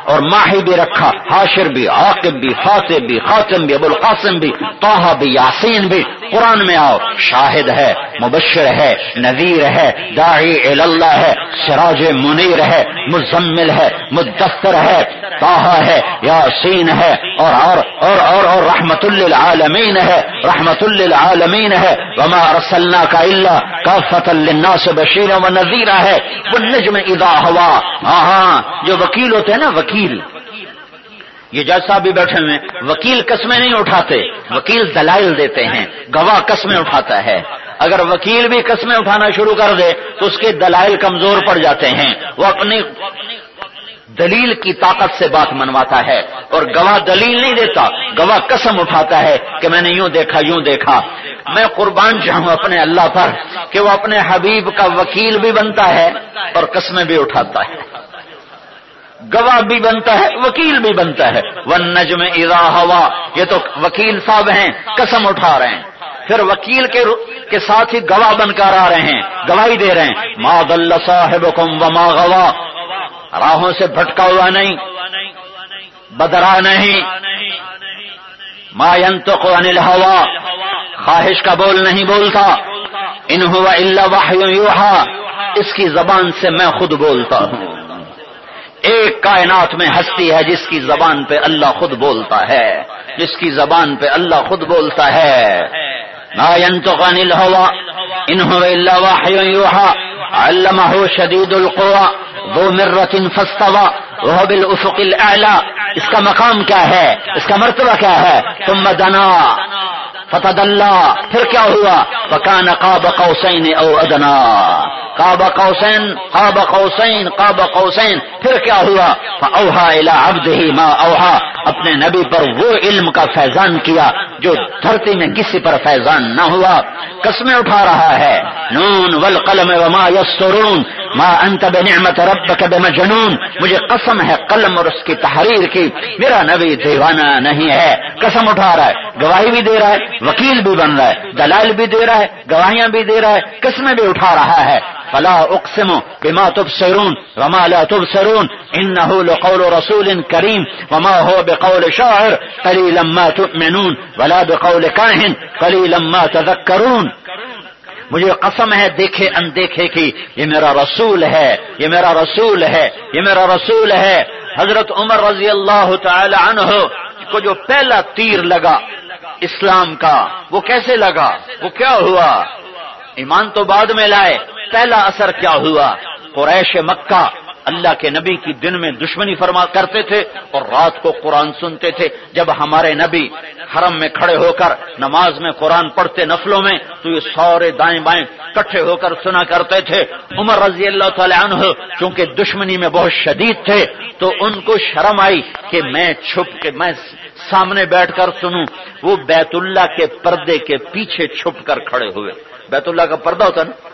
اور ماہی بھی رکھا حاشر بھی عاقب بھی فاطب بھی خاطم بھی ابو القاسم بھی توحا بھی یاسین بھی۔ قرآن میں آؤ شاہد ہے مبشر ہے نذیر ہے داعی اللہ ہے سراج منیر ہے مزمل ہے مدثر ہے توحا ہے یاسین ہے اور اور اور اور, اور رحمت للعالمین ہے رحمت للعالمین ہے، وما ارسلنا کا اللہ کافت للناس بشیر و نذیرہ ہے۔ وہ نجم اذا ہوا ہاں ہاں جو وکیل ہوتے ہیں نا، وکیل۔ یہ جج صاحب بھی بیٹھے ہوئے وکیل قسمیں نہیں اٹھاتے، وکیل دلائل دیتے ہیں۔ گواہ قسمیں اٹھاتا ہے۔ اگر وکیل بھی قسمیں اٹھانا شروع کر دے، تو اس کے دلائل کمزور پڑ جاتے ہیں۔ وہ اپنی دلیل کی طاقت سے بات منواتا ہے اور گواہ دلیل نہیں دیتا، گواہ قسم اٹھاتا ہے کہ میں نے یوں دیکھا یوں دیکھا۔ میں قربان چاہوں اپنے اللہ پر کہ وہ اپنے حبیب کا وکیل بھی بنتا ہے اور قسمیں بھی اٹھاتا ہے۔ گواہ بھی بنتا ہے، وکیل بھی بنتا ہے۔ وہ نجم ادا ہوا، یہ تو وکیل صاحب ہیں، قسم اٹھا رہے ہیں۔ پھر وکیل کے کے ساتھ ہی گواہ بن کر آ رہے ہیں، گواہی دے رہے ہیں۔ ما دل صاحب و ما راہوں سے بھٹکا ہوا نہیں، بدرا نہیں۔ ما ينطق عن الهوى خواہش کا بول نہیں بولتا۔ ان ہوا اللہ واہ اس کی زبان سے میں خود بولتا ہوں۔ ایک کائنات میں ہستی ہے جس کی زبان پہ اللہ خود بولتا ہے، جس کی زبان پہ اللہ خود بولتا ہے۔ نا ينطق عن الهوى ان هو الا وحي يوحى علمه شديد القوى وہ مرة فستوا وہ بالافق الاعلى اس کا مقام کیا ہے؟ اس کا مرتبہ کیا ہے؟ ثم دنا۔ فتد اللہ پھر کیا ہوا؟ پکان قاب قوسین او ادنا۔ کاب قوسین، قاب قوسین قاب قوسین، پھر کیا ہوا؟ اوہا الا ابد ہی ماں اوہا اپنے نبی پر وہ علم کا فیضان کیا جو دھرتی میں کسی پر فیضان نہ ہوا۔ قسمیں اٹھا رہا ہے۔ نون والقلم وما یسرون ما انت بنعمت ربک بمجنون۔ مجھے قسم ہے قلم اور اس کی تحریر کی۔ میرا نبی دیوانہ نہیں ہے۔ قسم اٹھا رہا ہے۔ گواہی بھی دے رہا ہے۔ وکیل بھی بن رہا ہے، دلائل بھی دے رہا ہے، گواہیاں بھی دے رہا ہے، قسمیں بھی اٹھا رہا ہے۔ فلا اقسم بما تبصرون وما لا تبصرون انه لقول رسول كريم وما هو بقول شاعر قليلا ما تؤمنون ولا بقول كاهن قليلا ما تذكرون مجھے قسم ہے دیکھے اندیکھے کی، یہ میرا رسول ہے، یہ میرا رسول ہے، یہ میرا رسول ہے۔ حضرت عمر رضی اللہ تعالی عنہ کو جو پہلا تیر لگا اسلام کا وہ کیسے لگا وہ کیا ہوا ایمان تو بعد میں لائے پہلا اثر کیا ہوا قریش مکہ اللہ کے نبی کی دن میں دشمنی فرما کرتے تھے اور رات کو قرآن سنتے تھے جب ہمارے نبی حرم میں کھڑے ہو کر نماز میں قرآن پڑھتے نفلوں میں تو یہ سورے دائیں بائیں کٹھے ہو کر سنا کرتے تھے عمر رضی اللہ تعالی عنہ چونکہ دشمنی میں بہت شدید تھے تو ان کو شرم آئی کہ میں چھپ کے میں سامنے بیٹھ کر سنوں، وہ بیت اللہ کے پردے کے پیچھے چھپ کر کھڑے ہوئے۔ بیت اللہ کا پردہ ہوتا نا؟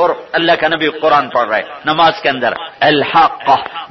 اور اللہ کا نبی قرآن پڑھ رہے نماز کے اندر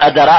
وما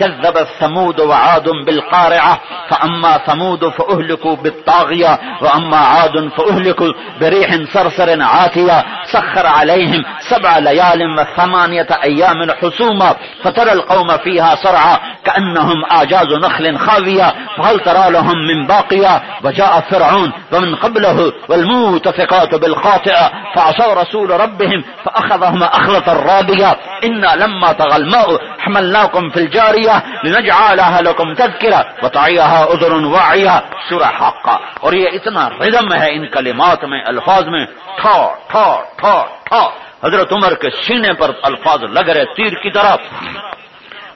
كذب ثمود وعاد بالقارعة فأما ثمود فأهلكوا بالطاغية وأما عاد فأهلكوا بريح صرصر عاتية سخر عليهم سبع ليال وثمانية أيام حسوما فترى القوم فيها صرعى كأنهم أعجاز نخل خاوية فهل ترى لهم من باقية وجاء فرعون ومن قبله والموتفقات بالخاطئه فعصوا رسول ربهم فاخذهم اخلة الرابيه انا لما طغى الماء حملناكم في الجاريه لنجعلها لكم تذكره وتعيها اذر واعيه سورہ حقا اور یہ اتنا رزم ہے ان کلمات میں، الفاظ میں. ٹھا ٹھا ٹھا ٹھا. حضرت عمر کے سینے پر الفاظ لگ رہے تیر کی طرف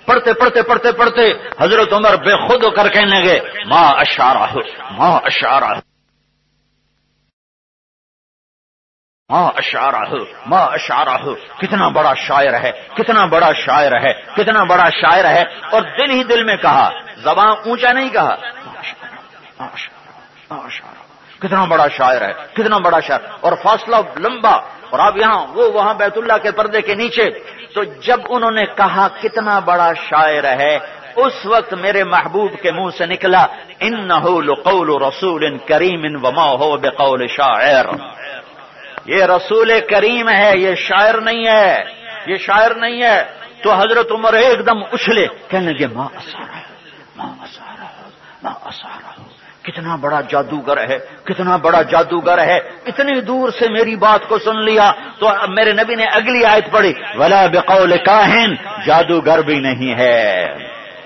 پڑھتے پڑھتے پڑھتے پڑھتے حضرت عمر بے خود کر کہنے لگے ماں اشارہ ماں اشارہ ماں اشارہ ماں اشارہ کتنا بڑا شاعر ہے، کتنا بڑا شاعر ہے، کتنا بڑا شاعر ہے، اور دل ہی دل میں کہا زبان اونچا نہیں کہا۔ کتنا بڑا شاعر ہے، کتنا بڑا شاعر۔ اور فاصلہ لمبا، اور اب یہاں وہ وہاں بیت اللہ کے پردے کے نیچے۔ تو جب انہوں نے کہا، کتنا بڑا شاعر ہے، اس وقت میرے محبوب کے منہ سے نکلا ان نہ رسول ان کریم ان وما ہو بقول شاعر۔ یہ رسول کریم ہے، یہ شاعر نہیں ہے، یہ شاعر نہیں ہے۔ تو حضرت عمر ایک دم اچھلے، کہنے لگے، ماں اسارا ماں اسارا ماں اسارا کتنا بڑا جادوگر ہے، کتنا بڑا جادوگر ہے۔ اتنی دور سے میری بات کو سن لیا۔ تو میرے نبی نے اگلی آیت پڑھی، ولا بقول کاہن جادوگر بھی نہیں ہے۔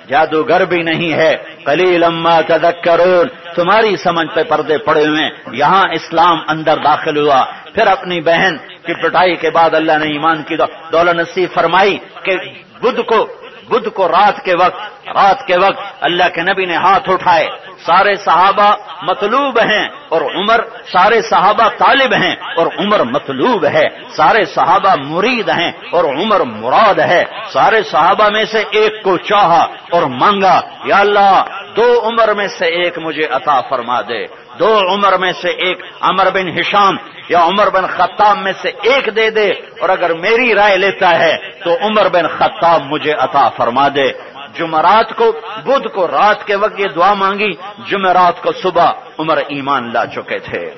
جادوگر بھی نہیں ہے۔ کلی لما تذکرون۔ تمہاری سمجھ پہ پردے پڑے ہوئے یہاں اسلام اندر داخل ہوا۔ پھر اپنی بہن کی پٹائی کے بعد اللہ نے ایمان کی دولت نصیب فرمائی کہ بدھ کو بدھ کو رات کے وقت، رات کے وقت اللہ کے نبی نے ہاتھ اٹھائے۔ سارے صحابہ مطلوب ہیں اور عمر، سارے صحابہ طالب ہیں اور عمر مطلوب ہے۔ سارے صحابہ مرید ہیں اور عمر مراد ہے۔ سارے صحابہ میں سے ایک کو چاہا اور مانگا۔ یا اللہ، دو عمر میں سے ایک مجھے عطا فرما دے۔ دو عمر میں سے ایک عمر بن ہشام یا عمر بن خطاب میں سے ایک دے دے اور اگر میری رائے لیتا ہے تو عمر بن خطاب مجھے عطا فرما دے۔ جمعرات کو، بدھ کو، رات کے وقت یہ دعا مانگی، جمعرات کو صبح عمر ایمان لا چکے تھے۔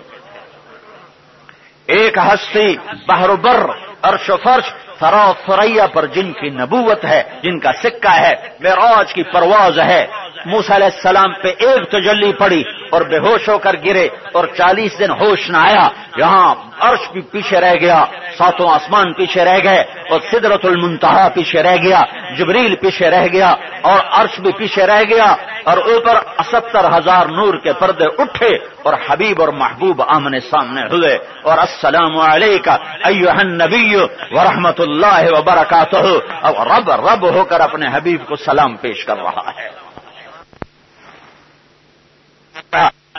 ایک ہستی بہر بر، عرش و فرش، فرا فریا پر جن کی نبوت ہے، جن کا سکہ ہے، معراج کی پرواز ہے۔ موس علیہ السلام پہ ایک تجلی پڑی اور بے ہوش ہو کر گرے اور چالیس دن ہوش نہ آیا۔ یہاں عرش بھی پیچھے رہ گیا، ساتوں آسمان پیچھے رہ گئے اور سدرت المنتہا پیچھے رہ گیا، جبریل پیچھے رہ گیا اور عرش بھی پیچھے رہ گیا اور اوپر ستر ہزار نور کے پردے اٹھے اور حبیب اور محبوب آمنے سامنے ہوئے۔ اور السلام علیکم النبی ورحمت اللہ وبرکاتہ۔ اور رب رب ہو کر اپنے حبیب کو سلام پیش کر رہا ہے۔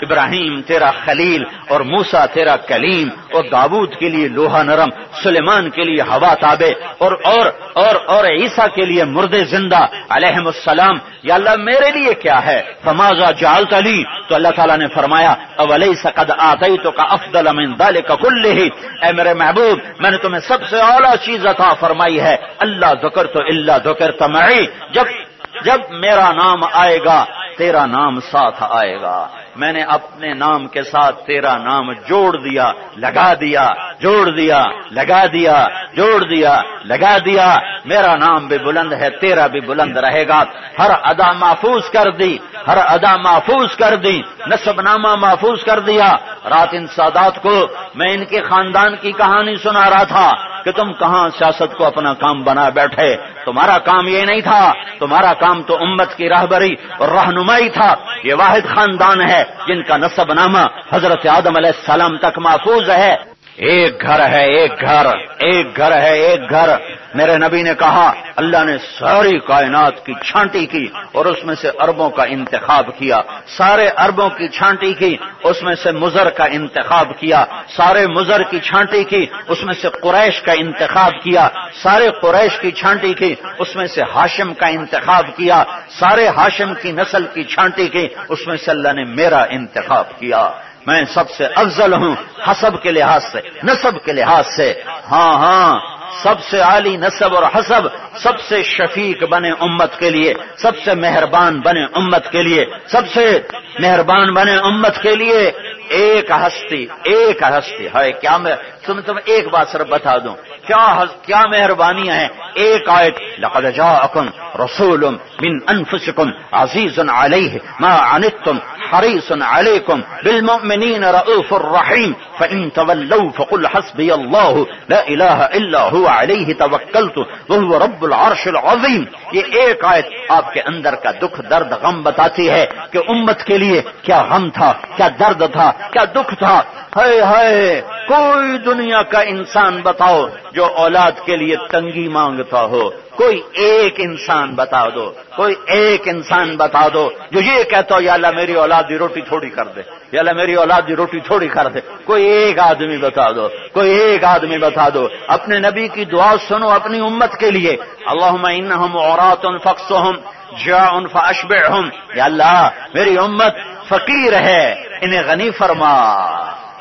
ابراہیم تیرا خلیل اور موسا تیرا کلیم اور دابود کے لیے لوہا نرم، سلیمان کے لیے ہوا تابے اور اور اور اور عیسیٰ کے لیے مرد زندہ علیہ السلام، یا اللہ میرے لیے کیا ہے؟ فمازا جال تلی تو اللہ تعالیٰ نے فرمایا اولی سقد آتی تو کا افضل امین دال کا کل ہی اے میرے محبوب، میں نے تمہیں سب سے اعلیٰ چیز عطا فرمائی ہے۔ اللہ ذکر تو اللہ ذکر تمعی جب جب میرا نام آئے گا، تیرا نام ساتھ آئے گا۔ میں نے اپنے نام کے ساتھ تیرا نام جوڑ دیا، لگا دیا، جوڑ دیا، لگا دیا، جوڑ دیا، لگا دیا۔ میرا نام بھی بلند ہے، تیرا بھی بلند رہے گا۔ ہر ادا محفوظ کر دی، ہر ادا محفوظ کر دی، نصب نامہ محفوظ کر دیا۔ رات ان سادات کو میں ان کے خاندان کی کہانی سنا رہا تھا کہ تم کہاں سیاست کو اپنا کام بنا بیٹھے۔ تمہارا کام یہ نہیں تھا، تمہارا کام تو امت کی راہبری اور رہنمائی تھا۔ یہ واحد خاندان ہے جن کا نصب نامہ حضرت آدم علیہ السلام تک محفوظ ہے ایک گھر ہے، ایک گھر ایک گھر ہے، ایک گھر۔ میرے نبی نے کہا، اللہ نے ساری کائنات کی چھانٹی کی اور اس میں سے اربوں کا انتخاب کیا۔ سارے اربوں کی چھانٹی کی، اس میں سے مزر کا انتخاب کیا۔ سارے مزر کی چھانٹی کی، اس میں سے قریش کا انتخاب کیا۔ سارے قریش کی چھانٹی کی، اس میں سے ہاشم کا انتخاب کیا۔ سارے ہاشم کی نسل کی چھانٹی کی، اس میں سے اللہ نے میرا انتخاب کیا۔ میں سب سے افضل ہوں حسب کے لحاظ سے، نصب کے لحاظ سے۔ ہاں ہاں سب سے عالی نصب اور حسب، سب سے شفیق بنے امت کے لیے، سب سے مہربان بنے امت کے لیے، سب سے مہربان بنے امت کے لیے۔ ایک ہستی ایک ہستی ہے کیا میں تم تم ایک بات صرف بتا دوں۔ کیا کیا مہربانیاں ہیں ایک آیت، لقد جاءکم رسول من انفسکم عزیز علیہ ما عنتم حریص علیکم بالمؤمنین رؤوف الرحیم فإن تولوا فقل حسبی اللہ لا الہ الا هو علیہ توکلت وهو رب العرش العظیم۔ یہ ایک آیت آپ کے اندر کا دکھ، درد، غم بتاتی ہے کہ امت کے لیے کیا غم تھا، کیا درد تھا، کیا دکھ تھا۔ ہے ہے کوئی دنیا دنیا کا انسان بتاؤ جو اولاد کے لیے تنگی مانگتا ہو۔ کوئی ایک انسان بتا دو۔ کوئی ایک انسان بتا دو جو یہ کہتا ہو، یا اللہ میری اولاد کی روٹی تھوڑی کر دے۔ یا اللہ میری اولاد کی روٹی تھوڑی کر دے۔ کوئی ایک آدمی بتا دو۔ کوئی ایک آدمی بتا دو۔ اپنے نبی کی دعا سنو اپنی امت کے لیے۔ اللہ ان ہم ان فخص ہوں جا ان فاشب یا اللہ، میری امت فقیر ہے، انہیں غنی فرما۔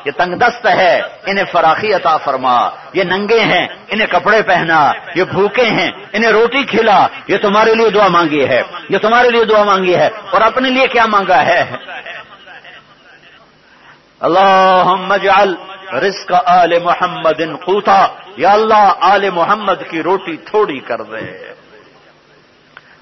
یہ تنگ دست ہے، انہیں فراخی عطا فرما۔ یہ ننگے ہیں، انہیں کپڑے پہنا۔ یہ بھوکے ہیں، انہیں روٹی کھلا۔ یہ تمہارے لیے دعا مانگی ہے۔ یہ تمہارے لیے دعا مانگی ہے۔ اور اپنے لیے کیا مانگا ہے؟ اللہ مجال رزق آل محمد قوتا۔ یا اللہ، آل محمد کی روٹی تھوڑی کر دے۔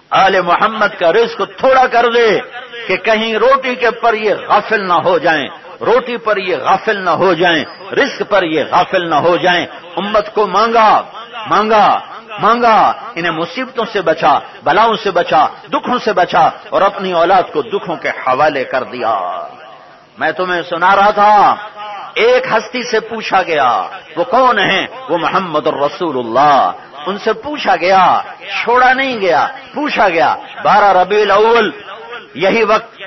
آل محمد کا رزق تھوڑا کر دے کہ کہیں روٹی کے پر یہ غافل نہ ہو جائیں۔ روٹی پر یہ غافل نہ ہو جائیں، رزق پر یہ غافل نہ ہو جائیں۔ امت کو مانگا مانگا مانگا۔ انہیں مصیبتوں سے بچا، بلاؤں سے بچا، دکھوں سے بچا اور اپنی اولاد کو دکھوں کے حوالے کر دیا۔ میں تمہیں سنا رہا تھا، ایک ہستی سے پوچھا گیا، وہ کون ہے وہ محمد الرسول اللہ۔ ان سے پوچھا گیا، چھوڑا نہیں گیا، پوچھا گیا، بارہ ربیع الاول، یہی وقت۔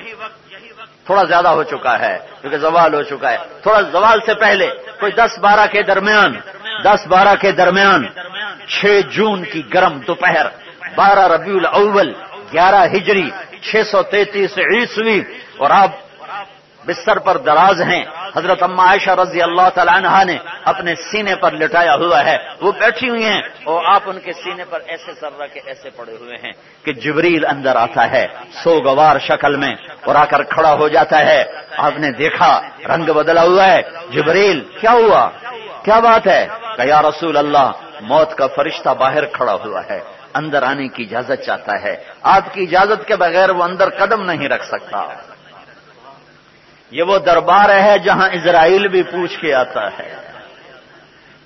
تھوڑا زیادہ ہو چکا ہے، کیونکہ زوال ہو چکا ہے۔ تھوڑا زوال سے پہلے، کوئی دس بارہ کے درمیان، دس بارہ کے درمیان، چھ جون کی گرم دوپہر، بارہ ربیع الاول، گیارہ ہجری، چھ سو تینتیس عیسوی، اور آپ بستر پر دراز ہیں۔ حضرت اما عائشہ رضی اللہ تعالی عنہ نے اپنے سینے پر لٹایا ہوا ہے۔ وہ بیٹھی ہوئی ہیں۔ اور آپ ان کے سینے پر ایسے سر رکھ ایسے پڑے ہوئے ہیں کہ جبریل اندر آتا ہے سو گوار شکل میں اور آ کر کھڑا ہو جاتا ہے۔ آپ نے دیکھا، رنگ بدلا ہوا ہے۔ جبریل، کیا ہوا؟ کیا بات ہے؟ کہ یا رسول اللہ، موت کا فرشتہ باہر کھڑا ہوا ہے۔ اندر آنے کی اجازت چاہتا ہے۔ آپ کی اجازت کے بغیر وہ اندر قدم نہیں رکھ سکتا۔ یہ وہ دربار ہے جہاں اسرائیل بھی پوچھ کے آتا ہے۔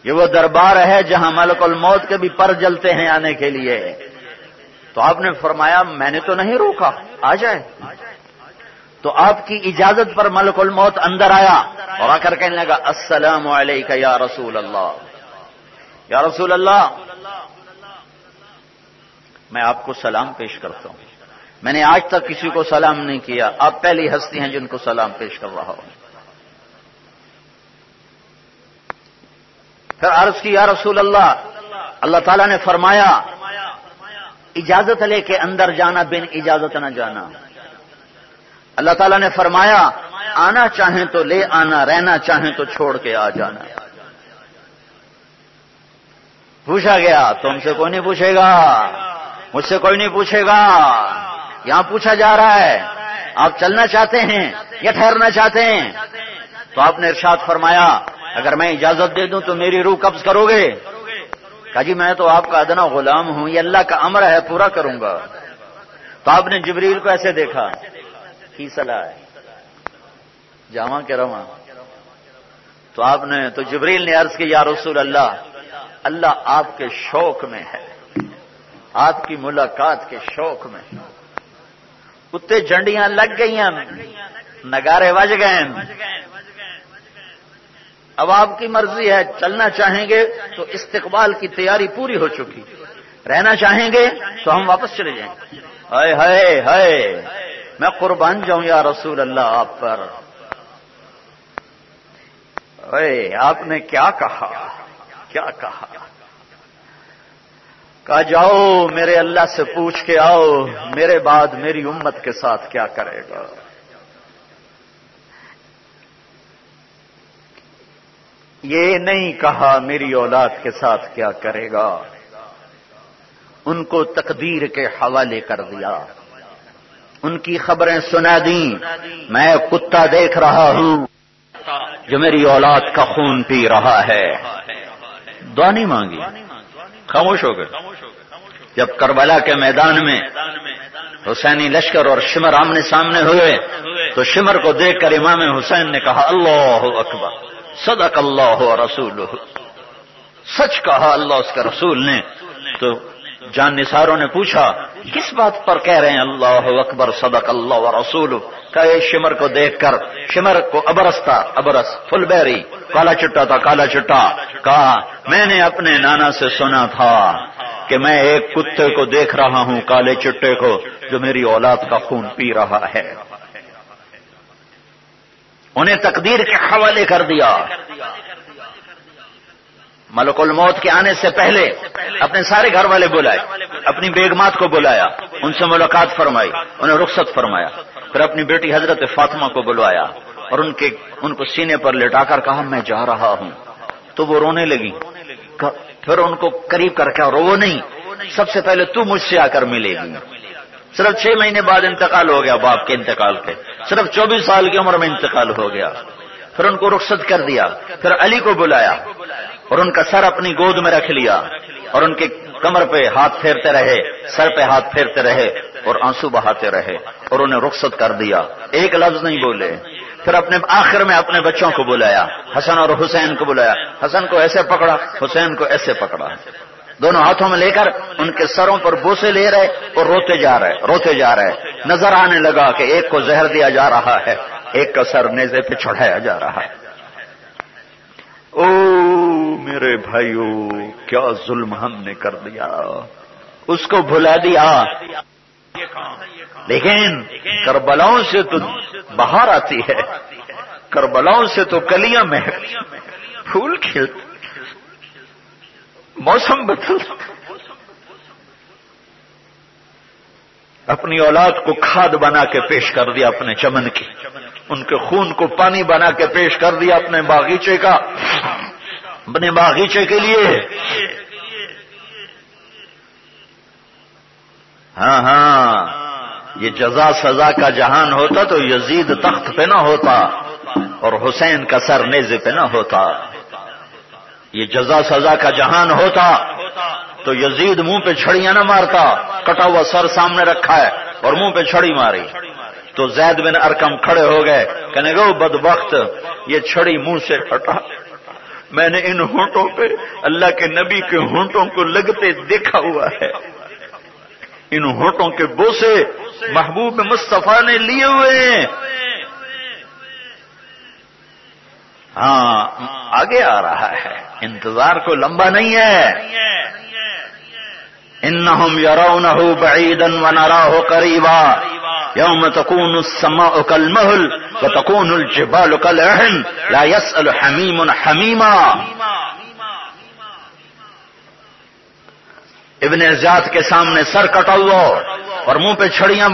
یہ وہ دربار ہے جہاں ملک الموت کے بھی پر جلتے ہیں آنے کے لیے۔ تو آپ نے فرمایا، میں نے تو نہیں روکا، آ جائے۔ تو آپ کی اجازت پر ملک الموت اندر آیا اور آ کر کہنے لگا، السلام علیکم یا رسول اللہ۔ یا رسول اللہ، میں آپ کو سلام پیش کرتا ہوں۔ میں نے آج تک کسی کو سلام نہیں کیا۔ آپ پہلی ہستی ہیں جن کو سلام پیش کر رہا ہوں۔ پھر عرض کی، یا رسول اللہ اللہ تعالیٰ نے فرمایا، اجازت لے کے اندر جانا، بن اجازت نہ جانا۔ اللہ تعالیٰ نے فرمایا، آنا چاہیں تو لے آنا، رہنا چاہیں تو چھوڑ کے آ جانا۔ پوچھا گیا، تم سے کوئی نہیں پوچھے گا، مجھ سے کوئی نہیں پوچھے گا۔ یہاں پوچھا جا رہا ہے، آپ چلنا چاہتے ہیں یا ٹھہرنا چاہتے ہیں؟ تو آپ نے ارشاد فرمایا، اگر میں اجازت دے دوں تو میری روح قبض کرو گے۔ کہا جی میں تو آپ کا ادنا غلام ہوں، یہ اللہ کا امر ہے، پورا کروں گا۔ تو آپ نے جبریل کو ایسے دیکھا کی صلاح ہے۔ جامع کے رواں تو آپ نے، تو جبریل نے عرض کی، یا رسول اللہ اللہ آپ کے شوق میں ہے۔ آپ کی ملاقات کے شوق میں اتنے جنڈیاں لگ گئی نگارے وج گئے اب آپ کی مرضی ہے چلنا چاہیں گے تو استقبال کی تیاری پوری ہو چکی رہنا چاہیں گے تو ہم واپس چلے جائیں ہائے ہائے ہائے میں قربان جاؤں یا رسول اللہ آپ پر اے آپ نے کیا کہا کیا کہا کہا، جاؤ میرے اللہ سے پوچھ کے آؤ، میرے بعد میری امت کے ساتھ کیا کرے گا؟ یہ نہیں کہا میری اولاد کے ساتھ کیا کرے گا۔ ان کو تقدیر کے حوالے کر دیا۔ ان کی خبریں سنا دیں۔ میں کتا دیکھ رہا ہوں جو میری اولاد کا خون پی رہا ہے۔ دعا نہیں مانگی۔ خاموش ہو گئے۔ جب کربلا کے میدان میں حسینی لشکر اور شمر آمنے سامنے ہوئے، تو شمر کو دیکھ کر امام حسین نے کہا، اللہ اکبر، صدق اللہ رسول سچ کہا، اللہ اس کے رسول نے۔ تو جان نثاروں نے پوچھا، کس بات پر کہہ رہے ہیں اللہ اکبر، صدق اللہ و رسول کہ شمر کو دیکھ کر، شمر کو ابرس تھا ابرس فل بیری کالا چٹا تھا، کالا چٹا۔ کہا، میں نے اپنے نانا سے سنا تھا کہ میں ایک کتے کو دیکھ رہا ہوں، کالے چٹے کو، جو میری اولاد کا خون پی رہا ہے۔ انہیں تقدیر کے حوالے کر دیا۔ ملک الموت کے آنے سے پہلے اپنے سارے گھر والے بلائے، اپنی بیگمات کو بلایا، ان سے ملاقات فرمائی، انہیں رخصت فرمایا، پھر اپنی بیٹی حضرت فاطمہ کو بلوایا اور ان کے، ان کو سینے پر لٹا کر کہا، میں جا رہا ہوں۔ تو وہ رونے لگی۔ پھر ان کو قریب کر کے رو نہیں، سب سے پہلے تو مجھ سے آ کر ملے گی۔ صرف چھ مہینے بعد انتقال ہو گیا باپ کے انتقال کے۔ صرف چوبیس سال کی عمر میں انتقال ہو گیا۔ پھر ان کو رخصت کر دیا۔ پھر علی کو بلایا۔ اور ان کا سر اپنی گود میں رکھ لیا اور ان کے کمر پہ ہاتھ پھیرتے رہے، سر پہ ہاتھ پھیرتے رہے اور آنسو بہاتے رہے اور انہیں رخصت کر دیا۔ ایک لفظ نہیں بولے۔ پھر اپنے آخر میں اپنے بچوں کو بلایا، حسن اور حسین کو بلایا۔ حسن کو ایسے پکڑا، حسین کو ایسے پکڑا۔ دونوں ہاتھوں میں لے کر ان کے سروں پر بوسے لے رہے اور روتے جا رہے، روتے جا رہے۔ نظر آنے لگا کہ ایک کو زہر دیا جا رہا ہے، ایک کا سر نیزے پہ چڑھایا جا رہا ہے۔ او میرے بھائیو، کیا ظلم ہم نے کر دیا؟ اس کو بھلا دیا۔ لیکن کربلاؤں سے تو باہر آتی ہے۔ کربلاؤں سے تو کلیاں میں پھول کھلتے موسم بدل۔ اپنی اولاد کو کھاد بنا کے پیش کر دیا اپنے چمن کی۔ ان کے خون کو پانی بنا کے پیش کر دیا اپنے باغیچے کا۔ اپنے باغیچے کے لیے۔ ہاں ہاں یہ جزا سزا کا جہان ہوتا تو یزید تخت پہ نہ ہوتا اور حسین کا سر نیزے پہ نہ ہوتا۔ یہ جزا سزا کا جہان ہوتا تو یزید منہ پہ چھڑیاں نہ مارتا، کٹا ہوا سر سامنے رکھا ہے اور منہ پہ چھڑی ماری۔ تو زید بن ارکم کھڑے ہو گئے، کہنے گو بد وقت یہ چھڑی منہ سے ہٹا۔ میں نے ان ہونٹوں پہ اللہ کے نبی کے ہونٹوں کو لگتے دیکھا ہوا ہے۔ ان ہونٹوں کے بوسے محبوب مصطفیٰ نے لیے ہوئے ہیں۔ ہاں آگے آ رہا ہے۔ انتظار کو لمبا نہیں ہے۔ انہم یرونہ بعیدا ونراہ قریبا یوم تکون السماء کالمہل وتکون الجبال کالعہن لا يسأل حمیم حمیما ابن زیاد کے سامنے سر کٹا ہوا اور منہ پہ چھڑیاں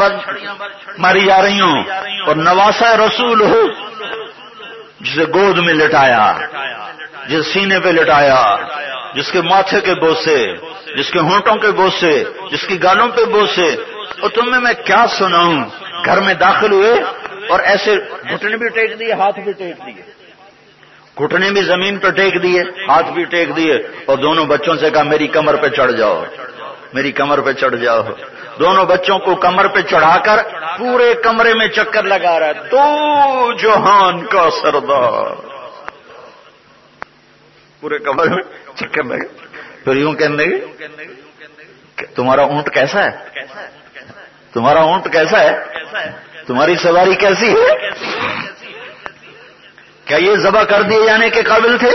ماری جا رہی ہوں اور نواسا رسول ہو، جسے گود میں لٹایا جس سینے پہ لٹایا، جس کے ماتھے کے بوسے جس کے ہونٹوں کے بوسے جس کی گالوں پہ بوسے اور تمہیں میں کیا سناؤں؟ گھر میں داخل ہوئے اور ایسے گھٹنے بھی ٹیک دیے، ہاتھ بھی ٹیک دیے۔ گھٹنے بھی زمین پہ ٹیک دیے، ہاتھ بھی ٹیک دیے۔ اور دونوں بچوں سے کہا، میری کمر پہ چڑھ جاؤ۔ میری کمر پہ چڑھ جاؤ۔ دونوں بچوں کو کمر پہ چڑھا کر پورے کمرے میں چکر لگا رہا ہے۔ تو جہان کا سردار۔ پورے کمرے میں چکر لگے پھر یوں کہنے کہ تمہارا اونٹ کیسا ہے؟ تمہارا اونٹ کیسا ہے؟ تمہاری سواری کیسی ہے؟ کیا یہ ذبح کر دیے جانے کے قابل تھے؟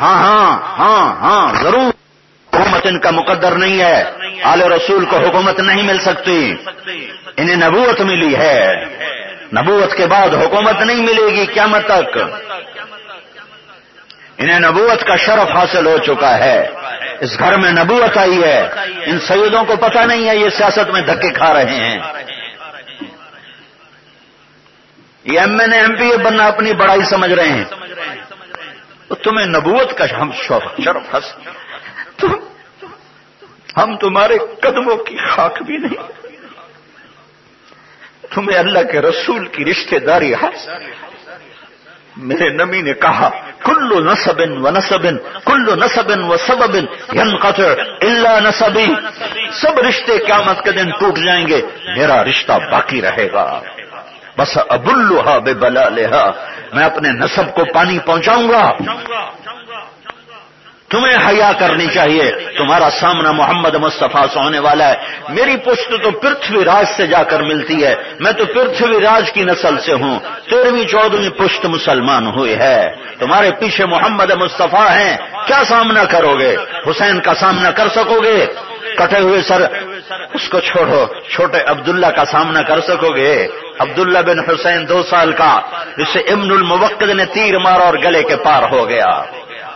ہاں ہاں ہاں ہاں ضرور۔ حکومت ان کا مقدر نہیں ہے۔ آل رسول کو حکومت نہیں مل سکتی۔ انہیں نبوت ملی ہے۔ نبوت کے بعد حکومت نہیں ملے گی قیامت تک۔ انہیں نبوت کا شرف حاصل ہو چکا ہے۔ اس گھر میں نبوت آئی ہے۔ ان سیدوں کو پتہ نہیں ہے یہ سیاست میں دھکے کھا رہے ہیں۔ یہ M N M P A بننا اپنی بڑائی سمجھ رہے ہیں۔ تمہیں نبوت کا ہم شرف ہس ہم تمہارے قدموں کی خاک بھی نہیں۔ تمہیں اللہ کے رسول کی رشتہ داری ہے میرے نبی نے کہا، کلو نصبن و نصبن، کلو نصبن و سببن اللہ نصبی۔ سب رشتے قیامت کے دن ٹوٹ جائیں گے، میرا رشتہ باقی رہے گا۔ بس اب بے بلا میں اپنے نصب کو پانی پہنچاؤں گا۔ تمہیں حیا کرنی چاہیے۔ تمہارا سامنا محمد مصطفیٰ سے ہونے والا ہے۔ میری پشت تو پرتھوی راج سے جا کر ملتی ہے۔ میں تو پرتھوی راج کی نسل سے ہوں۔ تیرہویں چودہویں پشت مسلمان ہوئی ہے۔ تمہارے پیچھے محمد مصطفیٰ ہیں۔ کیا سامنا کرو گے؟ حسین کا سامنا کر سکو گے؟ کٹے ہوئے سر، اس کو چھوڑو۔ چھوٹے عبداللہ کا سامنا کر سکو گے؟ عبداللہ بن حسین دو سال کا۔ جسے امن الموقد نے تیر مارا اور گلے کے پار ہو گیا۔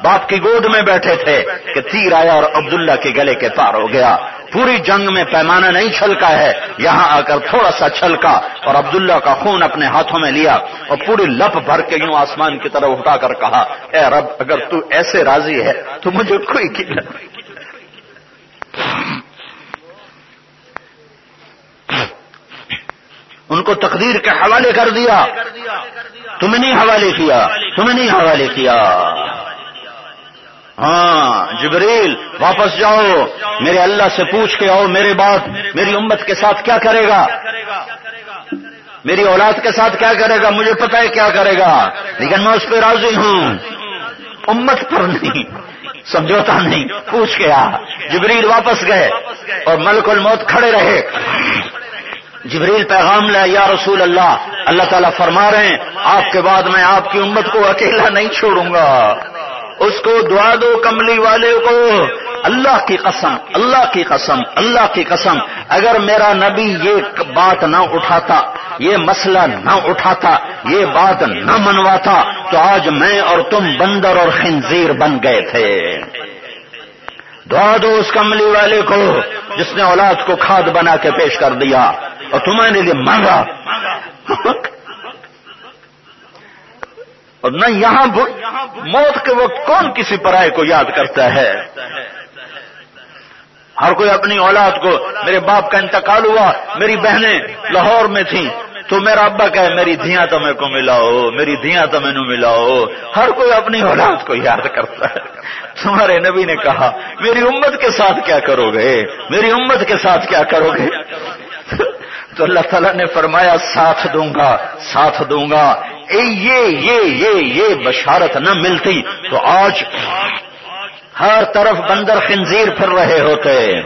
باپ کی گود میں بیٹھے تھے کہ تیر آیا اور عبداللہ کے گلے کے پار ہو گیا۔ پوری جنگ میں پیمانہ نہیں چھلکا ہے۔ یہاں آ کر تھوڑا سا چھلکا اور عبداللہ کا خون اپنے ہاتھوں میں لیا اور پوری لپ بھر کے یوں آسمان کی طرف اٹھا کر کہا، اے رب، اگر تو ایسے راضی ہے تو مجھے کوئی ان کو تقدیر کے حوالے کر دیا۔ تمہیں نہیں حوالے کیا تمہیں نہیں حوالے کیا۔ ہاں جبریل، واپس جاؤ۔ میرے اللہ سے پوچھ کے آؤ میرے بات۔ میری امت کے ساتھ کیا کرے گا؟ میری اولاد کے ساتھ کیا کرے گا؟ مجھے پتا ہے کیا کرے گا۔ لیکن میں اس پہ راضی ہوں۔ امت پر نہیں، سمجھوتا نہیں۔ پوچھ کے آ۔ جبریل واپس گئے اور ملک الموت کھڑے رہے۔ جبریل پیغام لے، یا رسول اللہ اللہ تعالیٰ فرما رہے ہیں، آپ کے بعد میں آپ کی امت کو اکیلا نہیں چھوڑوں گا۔ اس کو دعا دو کملی والے کو۔ اللہ کی قسم، اللہ کی قسم، اللہ کی قسم۔ اگر میرا نبی یہ بات نہ اٹھاتا، یہ مسئلہ نہ اٹھاتا، یہ بات نہ منواتا، تو آج میں اور تم بندر اور خنزیر بن گئے تھے۔ دعا دو اس کملی والے کو جس نے اولاد کو کھاد بنا کے پیش کر دیا اور تمہارے لیے مانگا۔ اور نہ یہاں موت کے وقت کون کسی پرائے کو یاد کرتا ہے؟ ہر کوئی اپنی اولاد کو میرے باپ کا انتقال ہوا، میری بہنیں لاہور میں تھیں، تو میرا ابا کہ میری دھیاں تو میرے کو ملاؤ، میری دھیاں تو مینو ملاؤ۔ ہر کوئی اپنی اولاد کو یاد کرتا ہے۔ تمہارے نبی نے کہا، میری امت کے ساتھ کیا کرو گے؟ میری امت کے ساتھ کیا کرو گے؟ تو اللہ تعالیٰ نے فرمایا، ساتھ دوں گا، ساتھ دوں گا۔ یہ یہ یہ یہ بشارت نہ ملتی تو آج ہر طرف بندر خنزیر پھر رہے ہوتے۔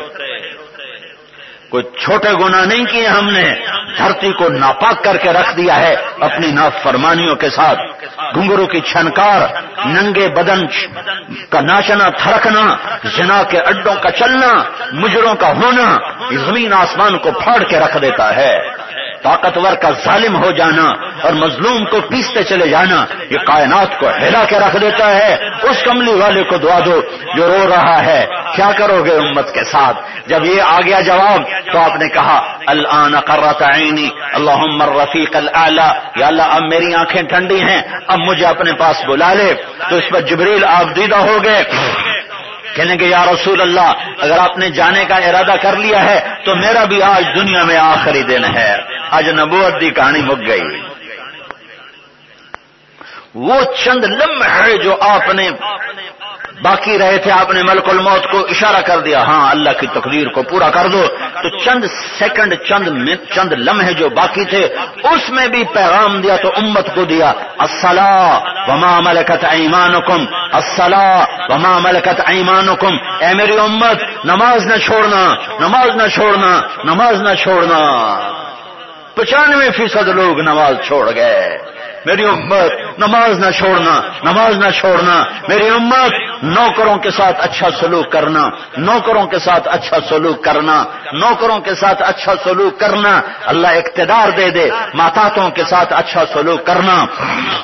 کوئی چھوٹے گنا نہیں کیے ہم نے۔ دھرتی کو ناپاک کر کے رکھ دیا ہے اپنی نافرمانیوں کے ساتھ۔ گنگرو کی چھنکار، ننگے بدن کا ناچنا، تھرکنا، زنا کے اڈوں کا چلنا، مجروں کا ہونا، زمین آسمان کو پھاڑ کے رکھ دیتا ہے۔ طاقتور کا ظالم ہو جانا اور مظلوم کو پیستے چلے جانا، یہ کائنات کو ہلا کے رکھ دیتا ہے۔ اس کملی والے کو دعا دو جو رو رہا ہے۔ کیا کرو گے امت کے ساتھ؟ جب یہ آ گیا جواب، تو آپ نے کہا اللہ کرتا عینی اللہ رفیق اللہ یا اللہ، اب میری آنکھیں ٹھنڈی ہیں، اب مجھے اپنے پاس بلا لے۔ تو اس پر جبریل آپ دیدہ ہو گئے۔ کہنے کہ یا رسول اللہ، اگر آپ نے جانے کا ارادہ کر لیا ہے، تو میرا بھی آج دنیا میں آخری دن ہے. آج نبوت دی کہانی مک گئی۔ وہ چند لمحے جو آپ نے باقی رہے تھے آپ نے ملک الموت کو اشارہ کر دیا ہاں اللہ کی تقدیر کو پورا کر دو۔ تو چند سیکنڈ، چند چند لمحے جو باقی تھے، اس میں بھی پیغام دیا تو امت کو دیا۔ السلام وما ملکت ایمانکم السلام وما ملکت ایمانکم۔ اے میری امت، نماز نہ چھوڑنا، نماز نہ چھوڑنا، نماز نہ چھوڑنا۔ پچانوے فیصد لوگ نماز چھوڑ گئے۔ میری امت، نماز نہ چھوڑنا، نماز نہ چھوڑنا۔ میری امت، نوکروں کے ساتھ اچھا سلوک کرنا، نوکروں کے ساتھ اچھا سلوک کرنا، نوکروں کے ساتھ اچھا سلوک کرنا۔ اللہ اقتدار دے دے، ماتاتوں کے ساتھ اچھا سلوک کرنا۔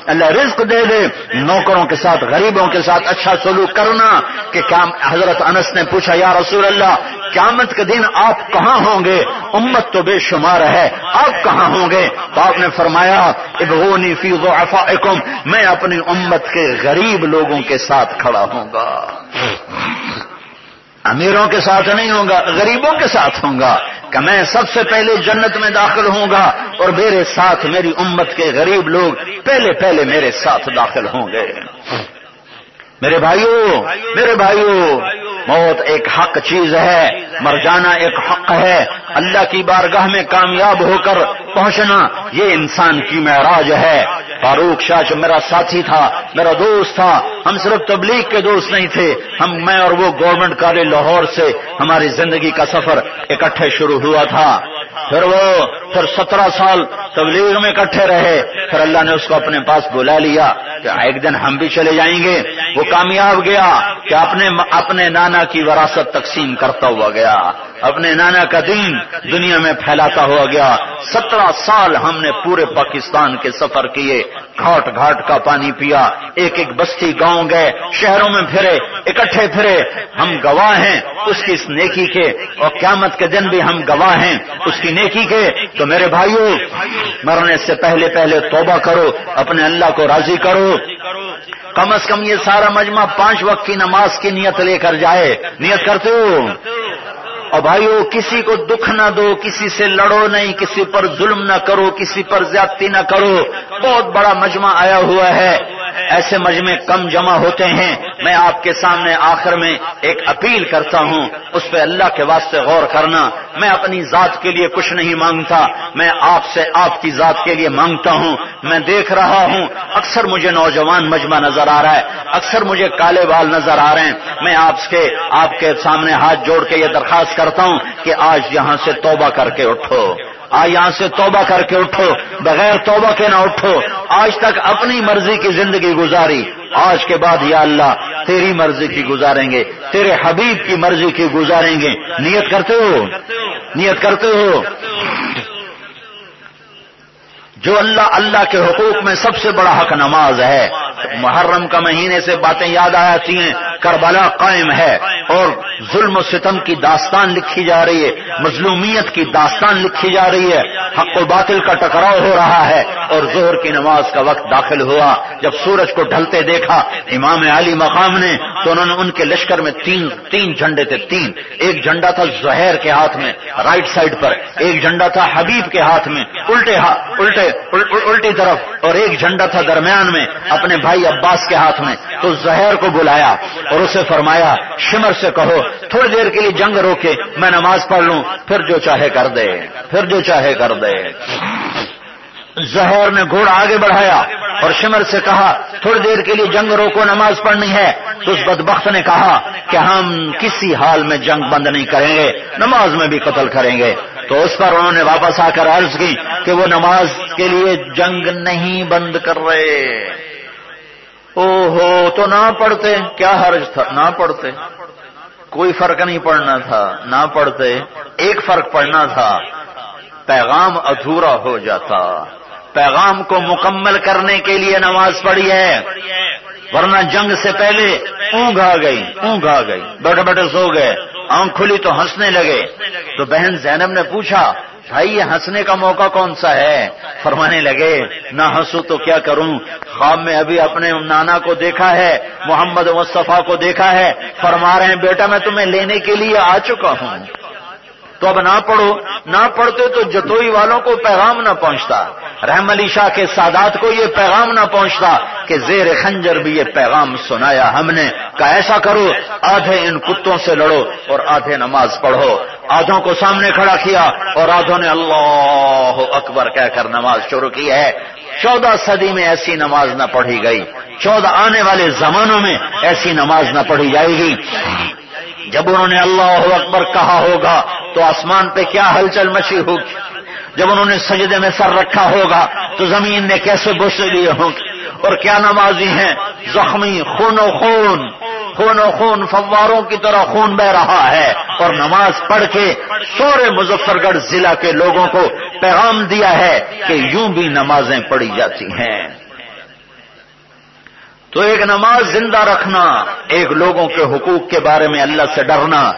اللہ رزق دے دے، نوکروں کے ساتھ، غریبوں کے ساتھ اچھا سلوک کرنا۔ کہ کیا حضرت انس نے پوچھا، یا رسول اللہ، قیامت کے دن آپ کہاں ہوں گے؟ امت تو بے شمار ہے، آپ کہاں ہوں گے؟ تو آپ نے فرمایا، ابغونی فی ضعفائکم، میں اپنی امت کے غریب لوگوں کے ساتھ کھڑا ہوں گا۔ امیروں کے ساتھ نہیں ہوں گا، غریبوں کے ساتھ ہوں گا۔ کہ میں سب سے پہلے جنت میں داخل ہوں گا اور میرے ساتھ میری امت کے غریب لوگ پہلے پہلے میرے ساتھ داخل ہوں گے۔ میرے بھائیوں میرے بھائیوں موت ایک حق چیز ہے، مر جانا ایک حق ہے۔ اللہ کی بارگاہ میں کامیاب ہو کر پہنچنا یہ انسان کی معراج ہے۔ فاروق شاہ جو میرا ساتھی تھا، میرا دوست تھا، ہم صرف تبلیغ کے دوست نہیں تھے، ہم میں اور وہ گورنمنٹ کالج لاہور سے ہماری زندگی کا سفر اکٹھے شروع ہوا تھا۔ پھر وہ، پھر سترہ سال تبلیغ میں اکٹھے رہے، پھر اللہ نے اس کو اپنے پاس بلا لیا کہ ایک دن ہم بھی چلے جائیں گے۔ وہ کامیاب گیا کہ اپنے اپنے نانا کی وراثت تقسیم کرتا ہوا گیا۔ اپنے نانا کا دین دنیا میں پھیلاتا ہوا گیا۔ سترہ سال ہم نے پورے پاکستان کے سفر کیے۔ گھاٹ گھاٹ کا پانی پیا۔ ایک ایک بستی گاؤں گئے۔ شہروں میں پھرے، اکٹھے پھرے۔ ہم گواہ ہیں اس کی اس نیکی کے۔ اور قیامت کے دن بھی ہم گواہ ہیں اس کی نیکی کے۔ تو میرے بھائیوں مرنے سے پہلے پہلے توبہ کرو، اپنے اللہ کو راضی کرو۔ کم از کم یہ سارا مجمع پانچ وقت کی نماز کی نیت لے کر جائے۔ نیت کرتے ہو؟ اور بھائیو، کسی کو دکھ نہ دو، کسی سے لڑو نہیں، کسی پر ظلم نہ کرو، کسی پر زیادتی نہ کرو۔ بہت بڑا مجمع آیا ہوا ہے۔ ایسے مجمع کم جمع ہوتے ہیں۔ میں آپ کے سامنے آخر میں ایک اپیل کرتا ہوں۔ اس پہ اللہ کے واسطے غور کرنا۔ میں اپنی ذات کے لیے کچھ نہیں مانگتا۔ میں آپ سے آپ کی ذات کے لیے مانگتا ہوں۔ میں دیکھ رہا ہوں۔ اکثر مجھے نوجوان مجمع نظر آ رہا ہے۔ اکثر مجھے کالے بال نظر آ رہے ہیں۔ میں آپ کے آپ کے سامنے ہاتھ جوڑ کے یہ درخواست کر کرتا ہوں کہ آج یہاں سے توبہ کر کے اٹھو۔ آج یہاں سے توبہ کر کے اٹھو، بغیر توبہ کے نہ اٹھو۔ آج تک اپنی مرضی کی زندگی گزاری۔ آج کے بعد یا اللہ، تیری مرضی کی گزاریں گے۔ تیرے حبیب کی مرضی کی گزاریں گے۔ نیت کرتے ہو؟ نیت کرتے ہو؟ جو اللہ اللہ کے حقوق میں سب سے بڑا حق نماز ہے۔ محرم کا مہینے سے باتیں یاد آتی ہیں کربلا قائم ہے اور ظلم و ستم کی داستان لکھی جا رہی ہے۔ مظلومیت کی داستان لکھی جا رہی ہے۔ حق و باطل کا ٹکراؤ ہو رہا ہے اور زہر کی نماز کا وقت داخل ہوا۔ جب سورج کو ڈھلتے دیکھا، امام علی مقام نے، تو انہوں نے ان کے لشکر میں تین تین جھنڈے تھے، تین۔ ایک جھنڈا تھا زہر کے ہاتھ میں، رائٹ سائڈ پر۔ ایک جھنڈا تھا حبیب کے ہاتھ میں۔ الٹے الٹے الٹی طرف اور ایک جھنڈا تھا درمیان میں اپنے بھائی عباس کے ہاتھ میں تو زہر کو بلایا اور اسے فرمایا، شمر سے کہو، تھوڑی دیر کے لیے جنگ روکے، میں نماز پڑھ لوں، پھر جو چاہے کر دے، پھر جو چاہے کر دے۔ زہر نے گھوڑا آگے بڑھایا اور شمر سے کہا، تھوڑی دیر کے لیے جنگ روکو، نماز پڑھنی ہے۔ تو اس بدبخت نے کہا کہ ہم کسی حال میں جنگ بند نہیں کریں گے، نماز میں بھی قتل کریں گے۔ تو اس پر انہوں نے واپس آ کر عرض کی کہ وہ نماز کے لیے جنگ نہیں بند کر رہے۔ او ہو تو نہ پڑھتے۔ کیا حرج تھا؟ نہ پڑھتے۔ کوئی فرق نہیں پڑنا تھا۔ نہ پڑھتے۔ ایک فرق پڑنا تھا۔ پیغام ادھورا ہو جاتا۔ پیغام کو مکمل کرنے کے لیے نماز پڑھی ہے۔ ورنہ جنگ سے پہلے اونگ آ گئی اونگ آ گئی بیٹھے بیٹھے سو گئے، آنکھ کھلی تو ہنسنے لگے۔ تو بہن زینب نے پوچھا، بھائی، یہ ہنسنے کا موقع کون سا ہے؟ فرمانے لگے، نہ ہنسو تو کیا کروں؟ خواب میں ابھی اپنے نانا کو دیکھا ہے، محمد مصطفیٰ کو دیکھا ہے۔ فرما رہے ہیں، بیٹا، میں تمہیں لینے کے لیے آ چکا ہوں۔ تو اب نہ پڑھو، نہ پڑھتے تو جتوئی والوں کو پیغام نہ پہنچتا۔ رحم علی شاہ کے سادات کو یہ پیغام نہ پہنچتا کہ زیر خنجر بھی یہ پیغام سنایا ہم نے۔ کہ ایسا کرو، آدھے ان کتوں سے لڑو اور آدھے نماز پڑھو۔ آدھوں کو سامنے کھڑا کیا اور آدھوں نے اللہ اکبر کہہ کر نماز شروع کی ہے۔ چودہ صدی میں ایسی نماز نہ پڑھی گئی۔ چودہ آنے والے زمانوں میں ایسی نماز نہ پڑھی جائے گی۔ جب انہوں نے اللہ اکبر کہا ہوگا تو آسمان پہ کیا ہلچل مچی ہوگی؟ جب انہوں نے سجدے میں سر رکھا ہوگا تو زمین نے کیسے بوسے لیے ہوں؟ گے اور کیا نمازی ہیں؟ زخمی، خون و خون۔ خون و خون فواروں کی طرح خون بہ رہا ہے۔ اور نماز پڑھ کے سورے مظفر گڑھ ضلع کے لوگوں کو پیغام دیا ہے کہ یوں بھی نمازیں پڑھی جاتی ہیں۔ تو ایک نماز زندہ رکھنا، ایک لوگوں کے حقوق کے بارے میں اللہ سے ڈرنا۔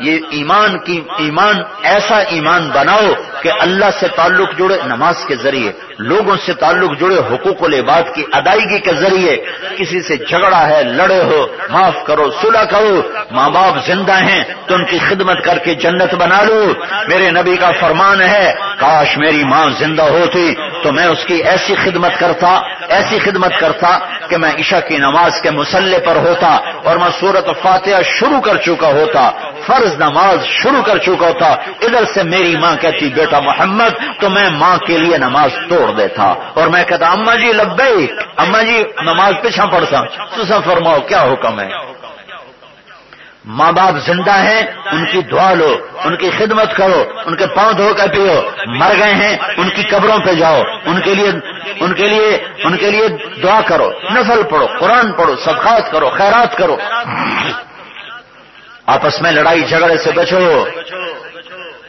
یہ ایمان کی ایمان ایسا ایمان بناؤ کہ اللہ سے تعلق جڑے نماز کے ذریعے، لوگوں سے تعلق جڑے حقوق العباد کی ادائیگی کے ذریعے کسی سے جھگڑا ہے، لڑے ہو، معاف کرو، صلح کرو، ماں باپ زندہ ہیں تو ان کی خدمت کر کے جنت بنا لو۔ میرے نبی کا فرمان ہے، کاش میری ماں زندہ ہوتی تو میں اس کی ایسی خدمت کرتا، ایسی خدمت کرتا کہ میں عشاء کی نماز کے مسلح پر ہوتا اور میں صورت فاتحہ شروع کر چکا ہوتا۔ فرض نماز شروع کر چکا ہوتا ادھر سے میری ماں کہتی، بیٹا محمد، تو میں ماں کے لیے نماز توڑ دیتا۔ اور میں کہتا، اما جی لبے اما جی نماز پیچھا پڑتا تو فرماؤ، کیا حکم ہے؟ ماں باپ زندہ ہیں، ان کی دعا لو، ان کی خدمت کرو، ان کے پاؤں دھو کر پیو۔ مر گئے ہیں، ان کی قبروں پہ جاؤ۔ ان کے لیے، ان کے لیے، ان کے لیے دعا کرو۔ نفل پڑھو، قرآن پڑھو، صدقات کرو، خیرات کرو۔ آپس میں لڑائی جھگڑے سے بچو۔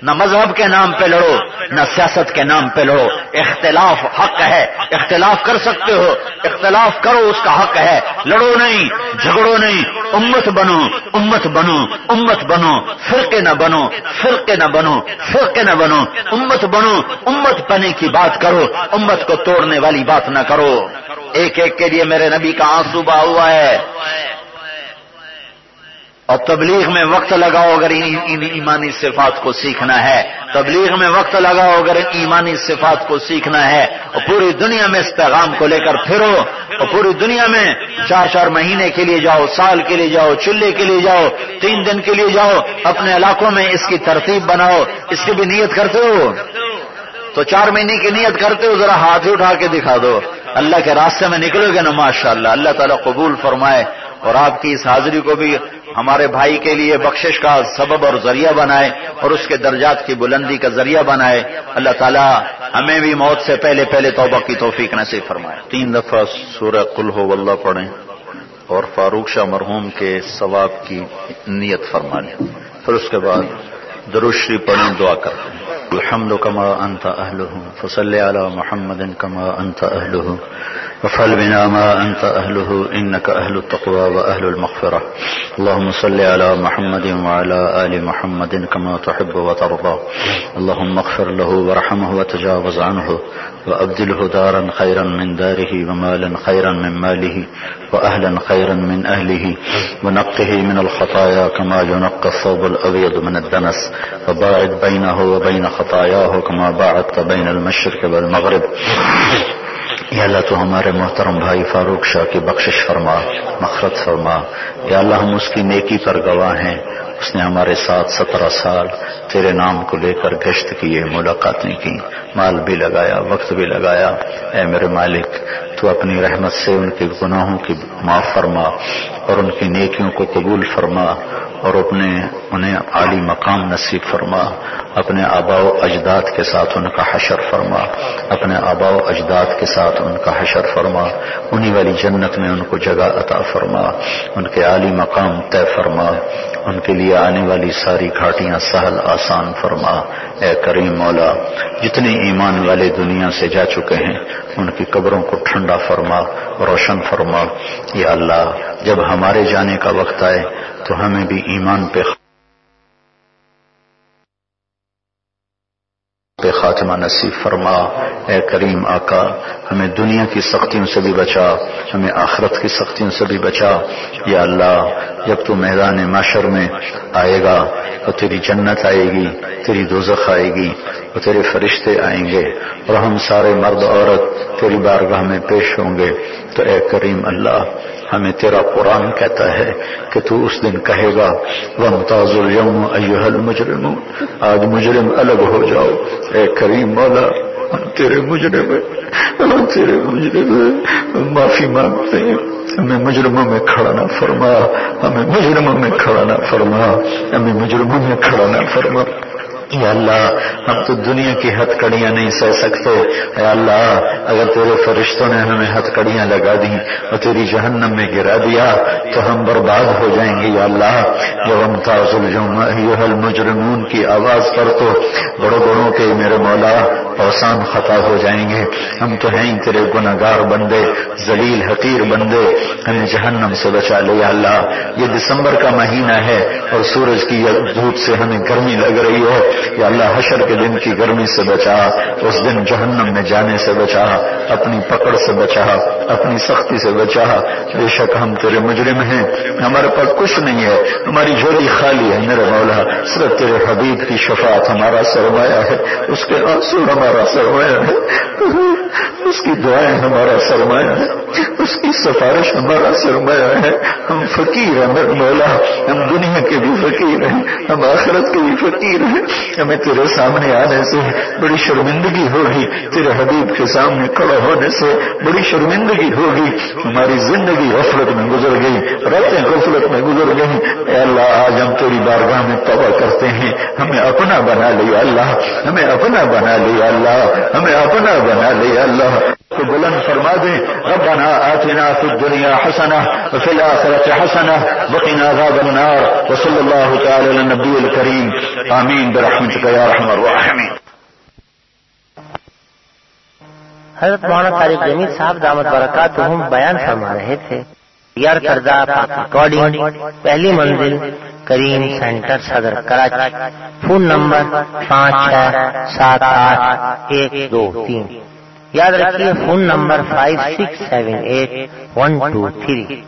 نہ مذہب کے نام پہ لڑو، نہ سیاست کے نام پہ لڑو۔ اختلاف حق ہے، اختلاف کر سکتے ہو۔ اختلاف کرو، اس کا حق ہے۔ لڑو نہیں، جھگڑو نہیں۔ امت بنو امت بنو امت بنو۔ فرقے نہ بنو، فرقے نہ بنو، فرقے نہ بنو۔ امت بنو، امت بنے کی بات کرو۔ امت کو توڑنے والی بات نہ کرو۔ ایک ایک کے لیے میرے نبی کا آنسو با ہوا ہے۔ اور تبلیغ میں وقت لگاؤ اگر ان ایمانی صفات کو سیکھنا ہے۔ تبلیغ میں وقت لگاؤ اگر ایمانی صفات کو سیکھنا ہے۔ اور پوری دنیا میں اس پیغام کو لے کر پھرو۔ اور پوری دنیا میں چار چار مہینے کے لیے جاؤ، سال کے لیے جاؤ چلے کے لیے جاؤ، تین دن کے لیے جاؤ، اپنے علاقوں میں اس کی ترتیب بناؤ، اس کی بھی نیت کرتے ہو۔ تو چار مہینے کی نیت کرتے ہو، ذرا ہاتھ اٹھا کے دکھا دو۔ اللہ کے راستے میں نکلو گے نا ماشاء اللہ اللہ تعالیٰ قبول فرمائے۔ اور آپ کی اس حاضری کو بھی ہمارے بھائی کے لیے بخشش کا سبب اور ذریعہ بنائے اور اس کے درجات کی بلندی کا ذریعہ بنائے۔ اللہ تعالیٰ ہمیں بھی موت سے پہلے پہلے توبہ کی توفیق نصیب فرمائے۔ تین دفعہ سورہ کل ہو واللہ پڑھیں اور فاروق شاہ مرحوم کے ثواب کی نیت فرما لیں پھر اس کے بعد دروشری پڑھیں، دعا کرتے ہیں۔ الحمد کما انت اہلہ فصل علی محمد کما انت اہلہ وفعل بنا ما أنت أهله إنك أهل التقوى وأهل المغفرة. اللهم صل على محمد وعلى آل محمد كما تحب وترضى. اللهم اغفر له ورحمه وتجاوز عنه وأبدله دارا خيرا من داره ومالا خيرا من ماله وأهلا خيرا من أهله. ونقه من الخطايا كما ينقى الثوب الأبيض من الدنس وباعد بينه وبين خطاياه كما باعدت بين المشرك والمغرب. یا اللہ تو ہمارے محترم بھائی فاروق شاہ کی بخشش فرما مخرت فرما۔ یا اللہ ہم اس کی نیکی پر گواہ ہیں۔ اس نے ہمارے ساتھ سترہ سال تیرے نام کو لے کر گشت کیے ملاقاتیں کی۔ مال بھی لگایا، وقت بھی لگایا۔ اے میرے مالک، تو اپنی رحمت سے ان کے گناہوں کی معاف فرما اور ان کی نیکیوں کو قبول فرما اور اپنے، انہیں عالی مقام نصیب فرما۔ اپنے آبا و اجداد کے ساتھ ان کا حشر فرما، اپنے آبا و اجداد کے ساتھ ان کا حشر فرما، انہی والی جنت میں ان کو جگہ عطا فرما، ان کے عالی مقام طے فرما، ان کے لیے آنے والی ساری گھاٹیاں سہل آسان فرما۔ اے کریم مولا، جتنے ایمان والے دنیا سے جا چکے ہیں، ان کی قبروں کو ٹھنڈا فرما، روشن فرما۔ یا اللہ، جب ہمارے جانے کا وقت آئے، تو ہمیں بھی ایمان پہ خاتمہ نصیب فرما۔ اے کریم آقا، ہمیں دنیا کی سختیوں سے بھی بچا، ہمیں آخرت کی سختیوں سے بھی بچا۔ یا اللہ جب تو میدان معاشر میں آئے گا تو تیری جنت آئے گی، تیری دوزخ آئے گی اور تیرے فرشتے آئیں گے اور ہم سارے مرد عورت تیری بارگاہ میں پیش ہوں گے۔ تو اے کریم اللہ، ہمیں تیرا قرآن کہتا ہے کہ تو اس دن کہے گا وہ متاز الم المجرم آج مجرم الگ ہو جاؤ۔ اے کریم مولا تیرے مجرم تیرے مجرم معافی مانگتے ہیں۔ ہمیں مجرموں میں کھڑا نہ فرما، ہمیں مجرموں میں کھڑا نہ فرما، ہمیں مجرموں میں کھڑا نہ فرما۔ یا اللہ، ہم تو دنیا کی ہتھ کڑیاں نہیں سہ سکتے۔ اے اللہ، اگر تیرے فرشتوں نے ہمیں ہتھ کڑیاں لگا دی اور تیری جہنم میں گرا دیا، تو ہم برباد ہو جائیں گے۔ یا اللہ جب ہم تاضل مجرمون کی آواز پر تو بڑوں بڑوں کے میرے مولا اوسان خطا ہو جائیں گے۔ ہم تو ہیں تیرے گناگار بندے، ذلیل حقیر بندے۔ ہمیں جہنم سے بچا لے یا اللہ۔ یہ دسمبر کا مہینہ ہے اور سورج کی دھوپ سے ہمیں گرمی لگ رہی ہے یا اللہ حشر کے دن کی گرمی سے بچا، اس دن جہنم میں جانے سے بچا، اپنی پکڑ سے بچا، اپنی سختی سے بچا۔ بے شک ہم تیرے مجرم ہیں، ہمارے پاس کچھ نہیں ہے، ہماری جھولی خالی ہے میرے مولا، صرف تیرے حبیب کی شفاعت ہمارا سرمایہ ہے، اس کے آنسو ہمارا سرمایہ ہے۔ اس کی دعائیں ہمارا سرمایہ ہے، اس کی سفارش ہمارا سرمایہ ہے۔ ہم فقیر ہیں میرے مولا، ہم دنیا کے بھی فقیر ہیں، ہم آخرت کے بھی فقیر ہیں۔ ہمیں تیرے سامنے آنے سے بڑی شرمندگی ہوگی، تیرے حبیب کے سامنے کڑا ہونے سے بڑی شرمندگی ہوگی۔ ہماری زندگی غفلت میں گزر گئی، راتیں غفلت میں گزر گئی اے اللہ، آج ہم تیری بارگاہ میں توبہ کرتے ہیں۔ ہمیں اپنا بنا لیا اللہ، ہمیں اپنا بنا لیا اللہ، ہمیں اپنا بنا لیا اللہ۔ تو بلند فرما دیں ربنا آتنا في الدنيا حسنة وفي الآخرة حسنة وقنا عذاب النار۔ وصلى الله تعالى على النبي الكريم آمين برحمتك يا رحم الراحمين. حضرت مولانا طارق جمیل صاحب دامت برکات ہم بیان فرما رہے تھے، یار کردہ ریکارڈنگ پہلی منزل، کریم سینٹر صدر کراچی، فون نمبر پانچ چھ سات آٹھ ایک دو تین۔ یاد رکھیے، phone number five six seven eight one two three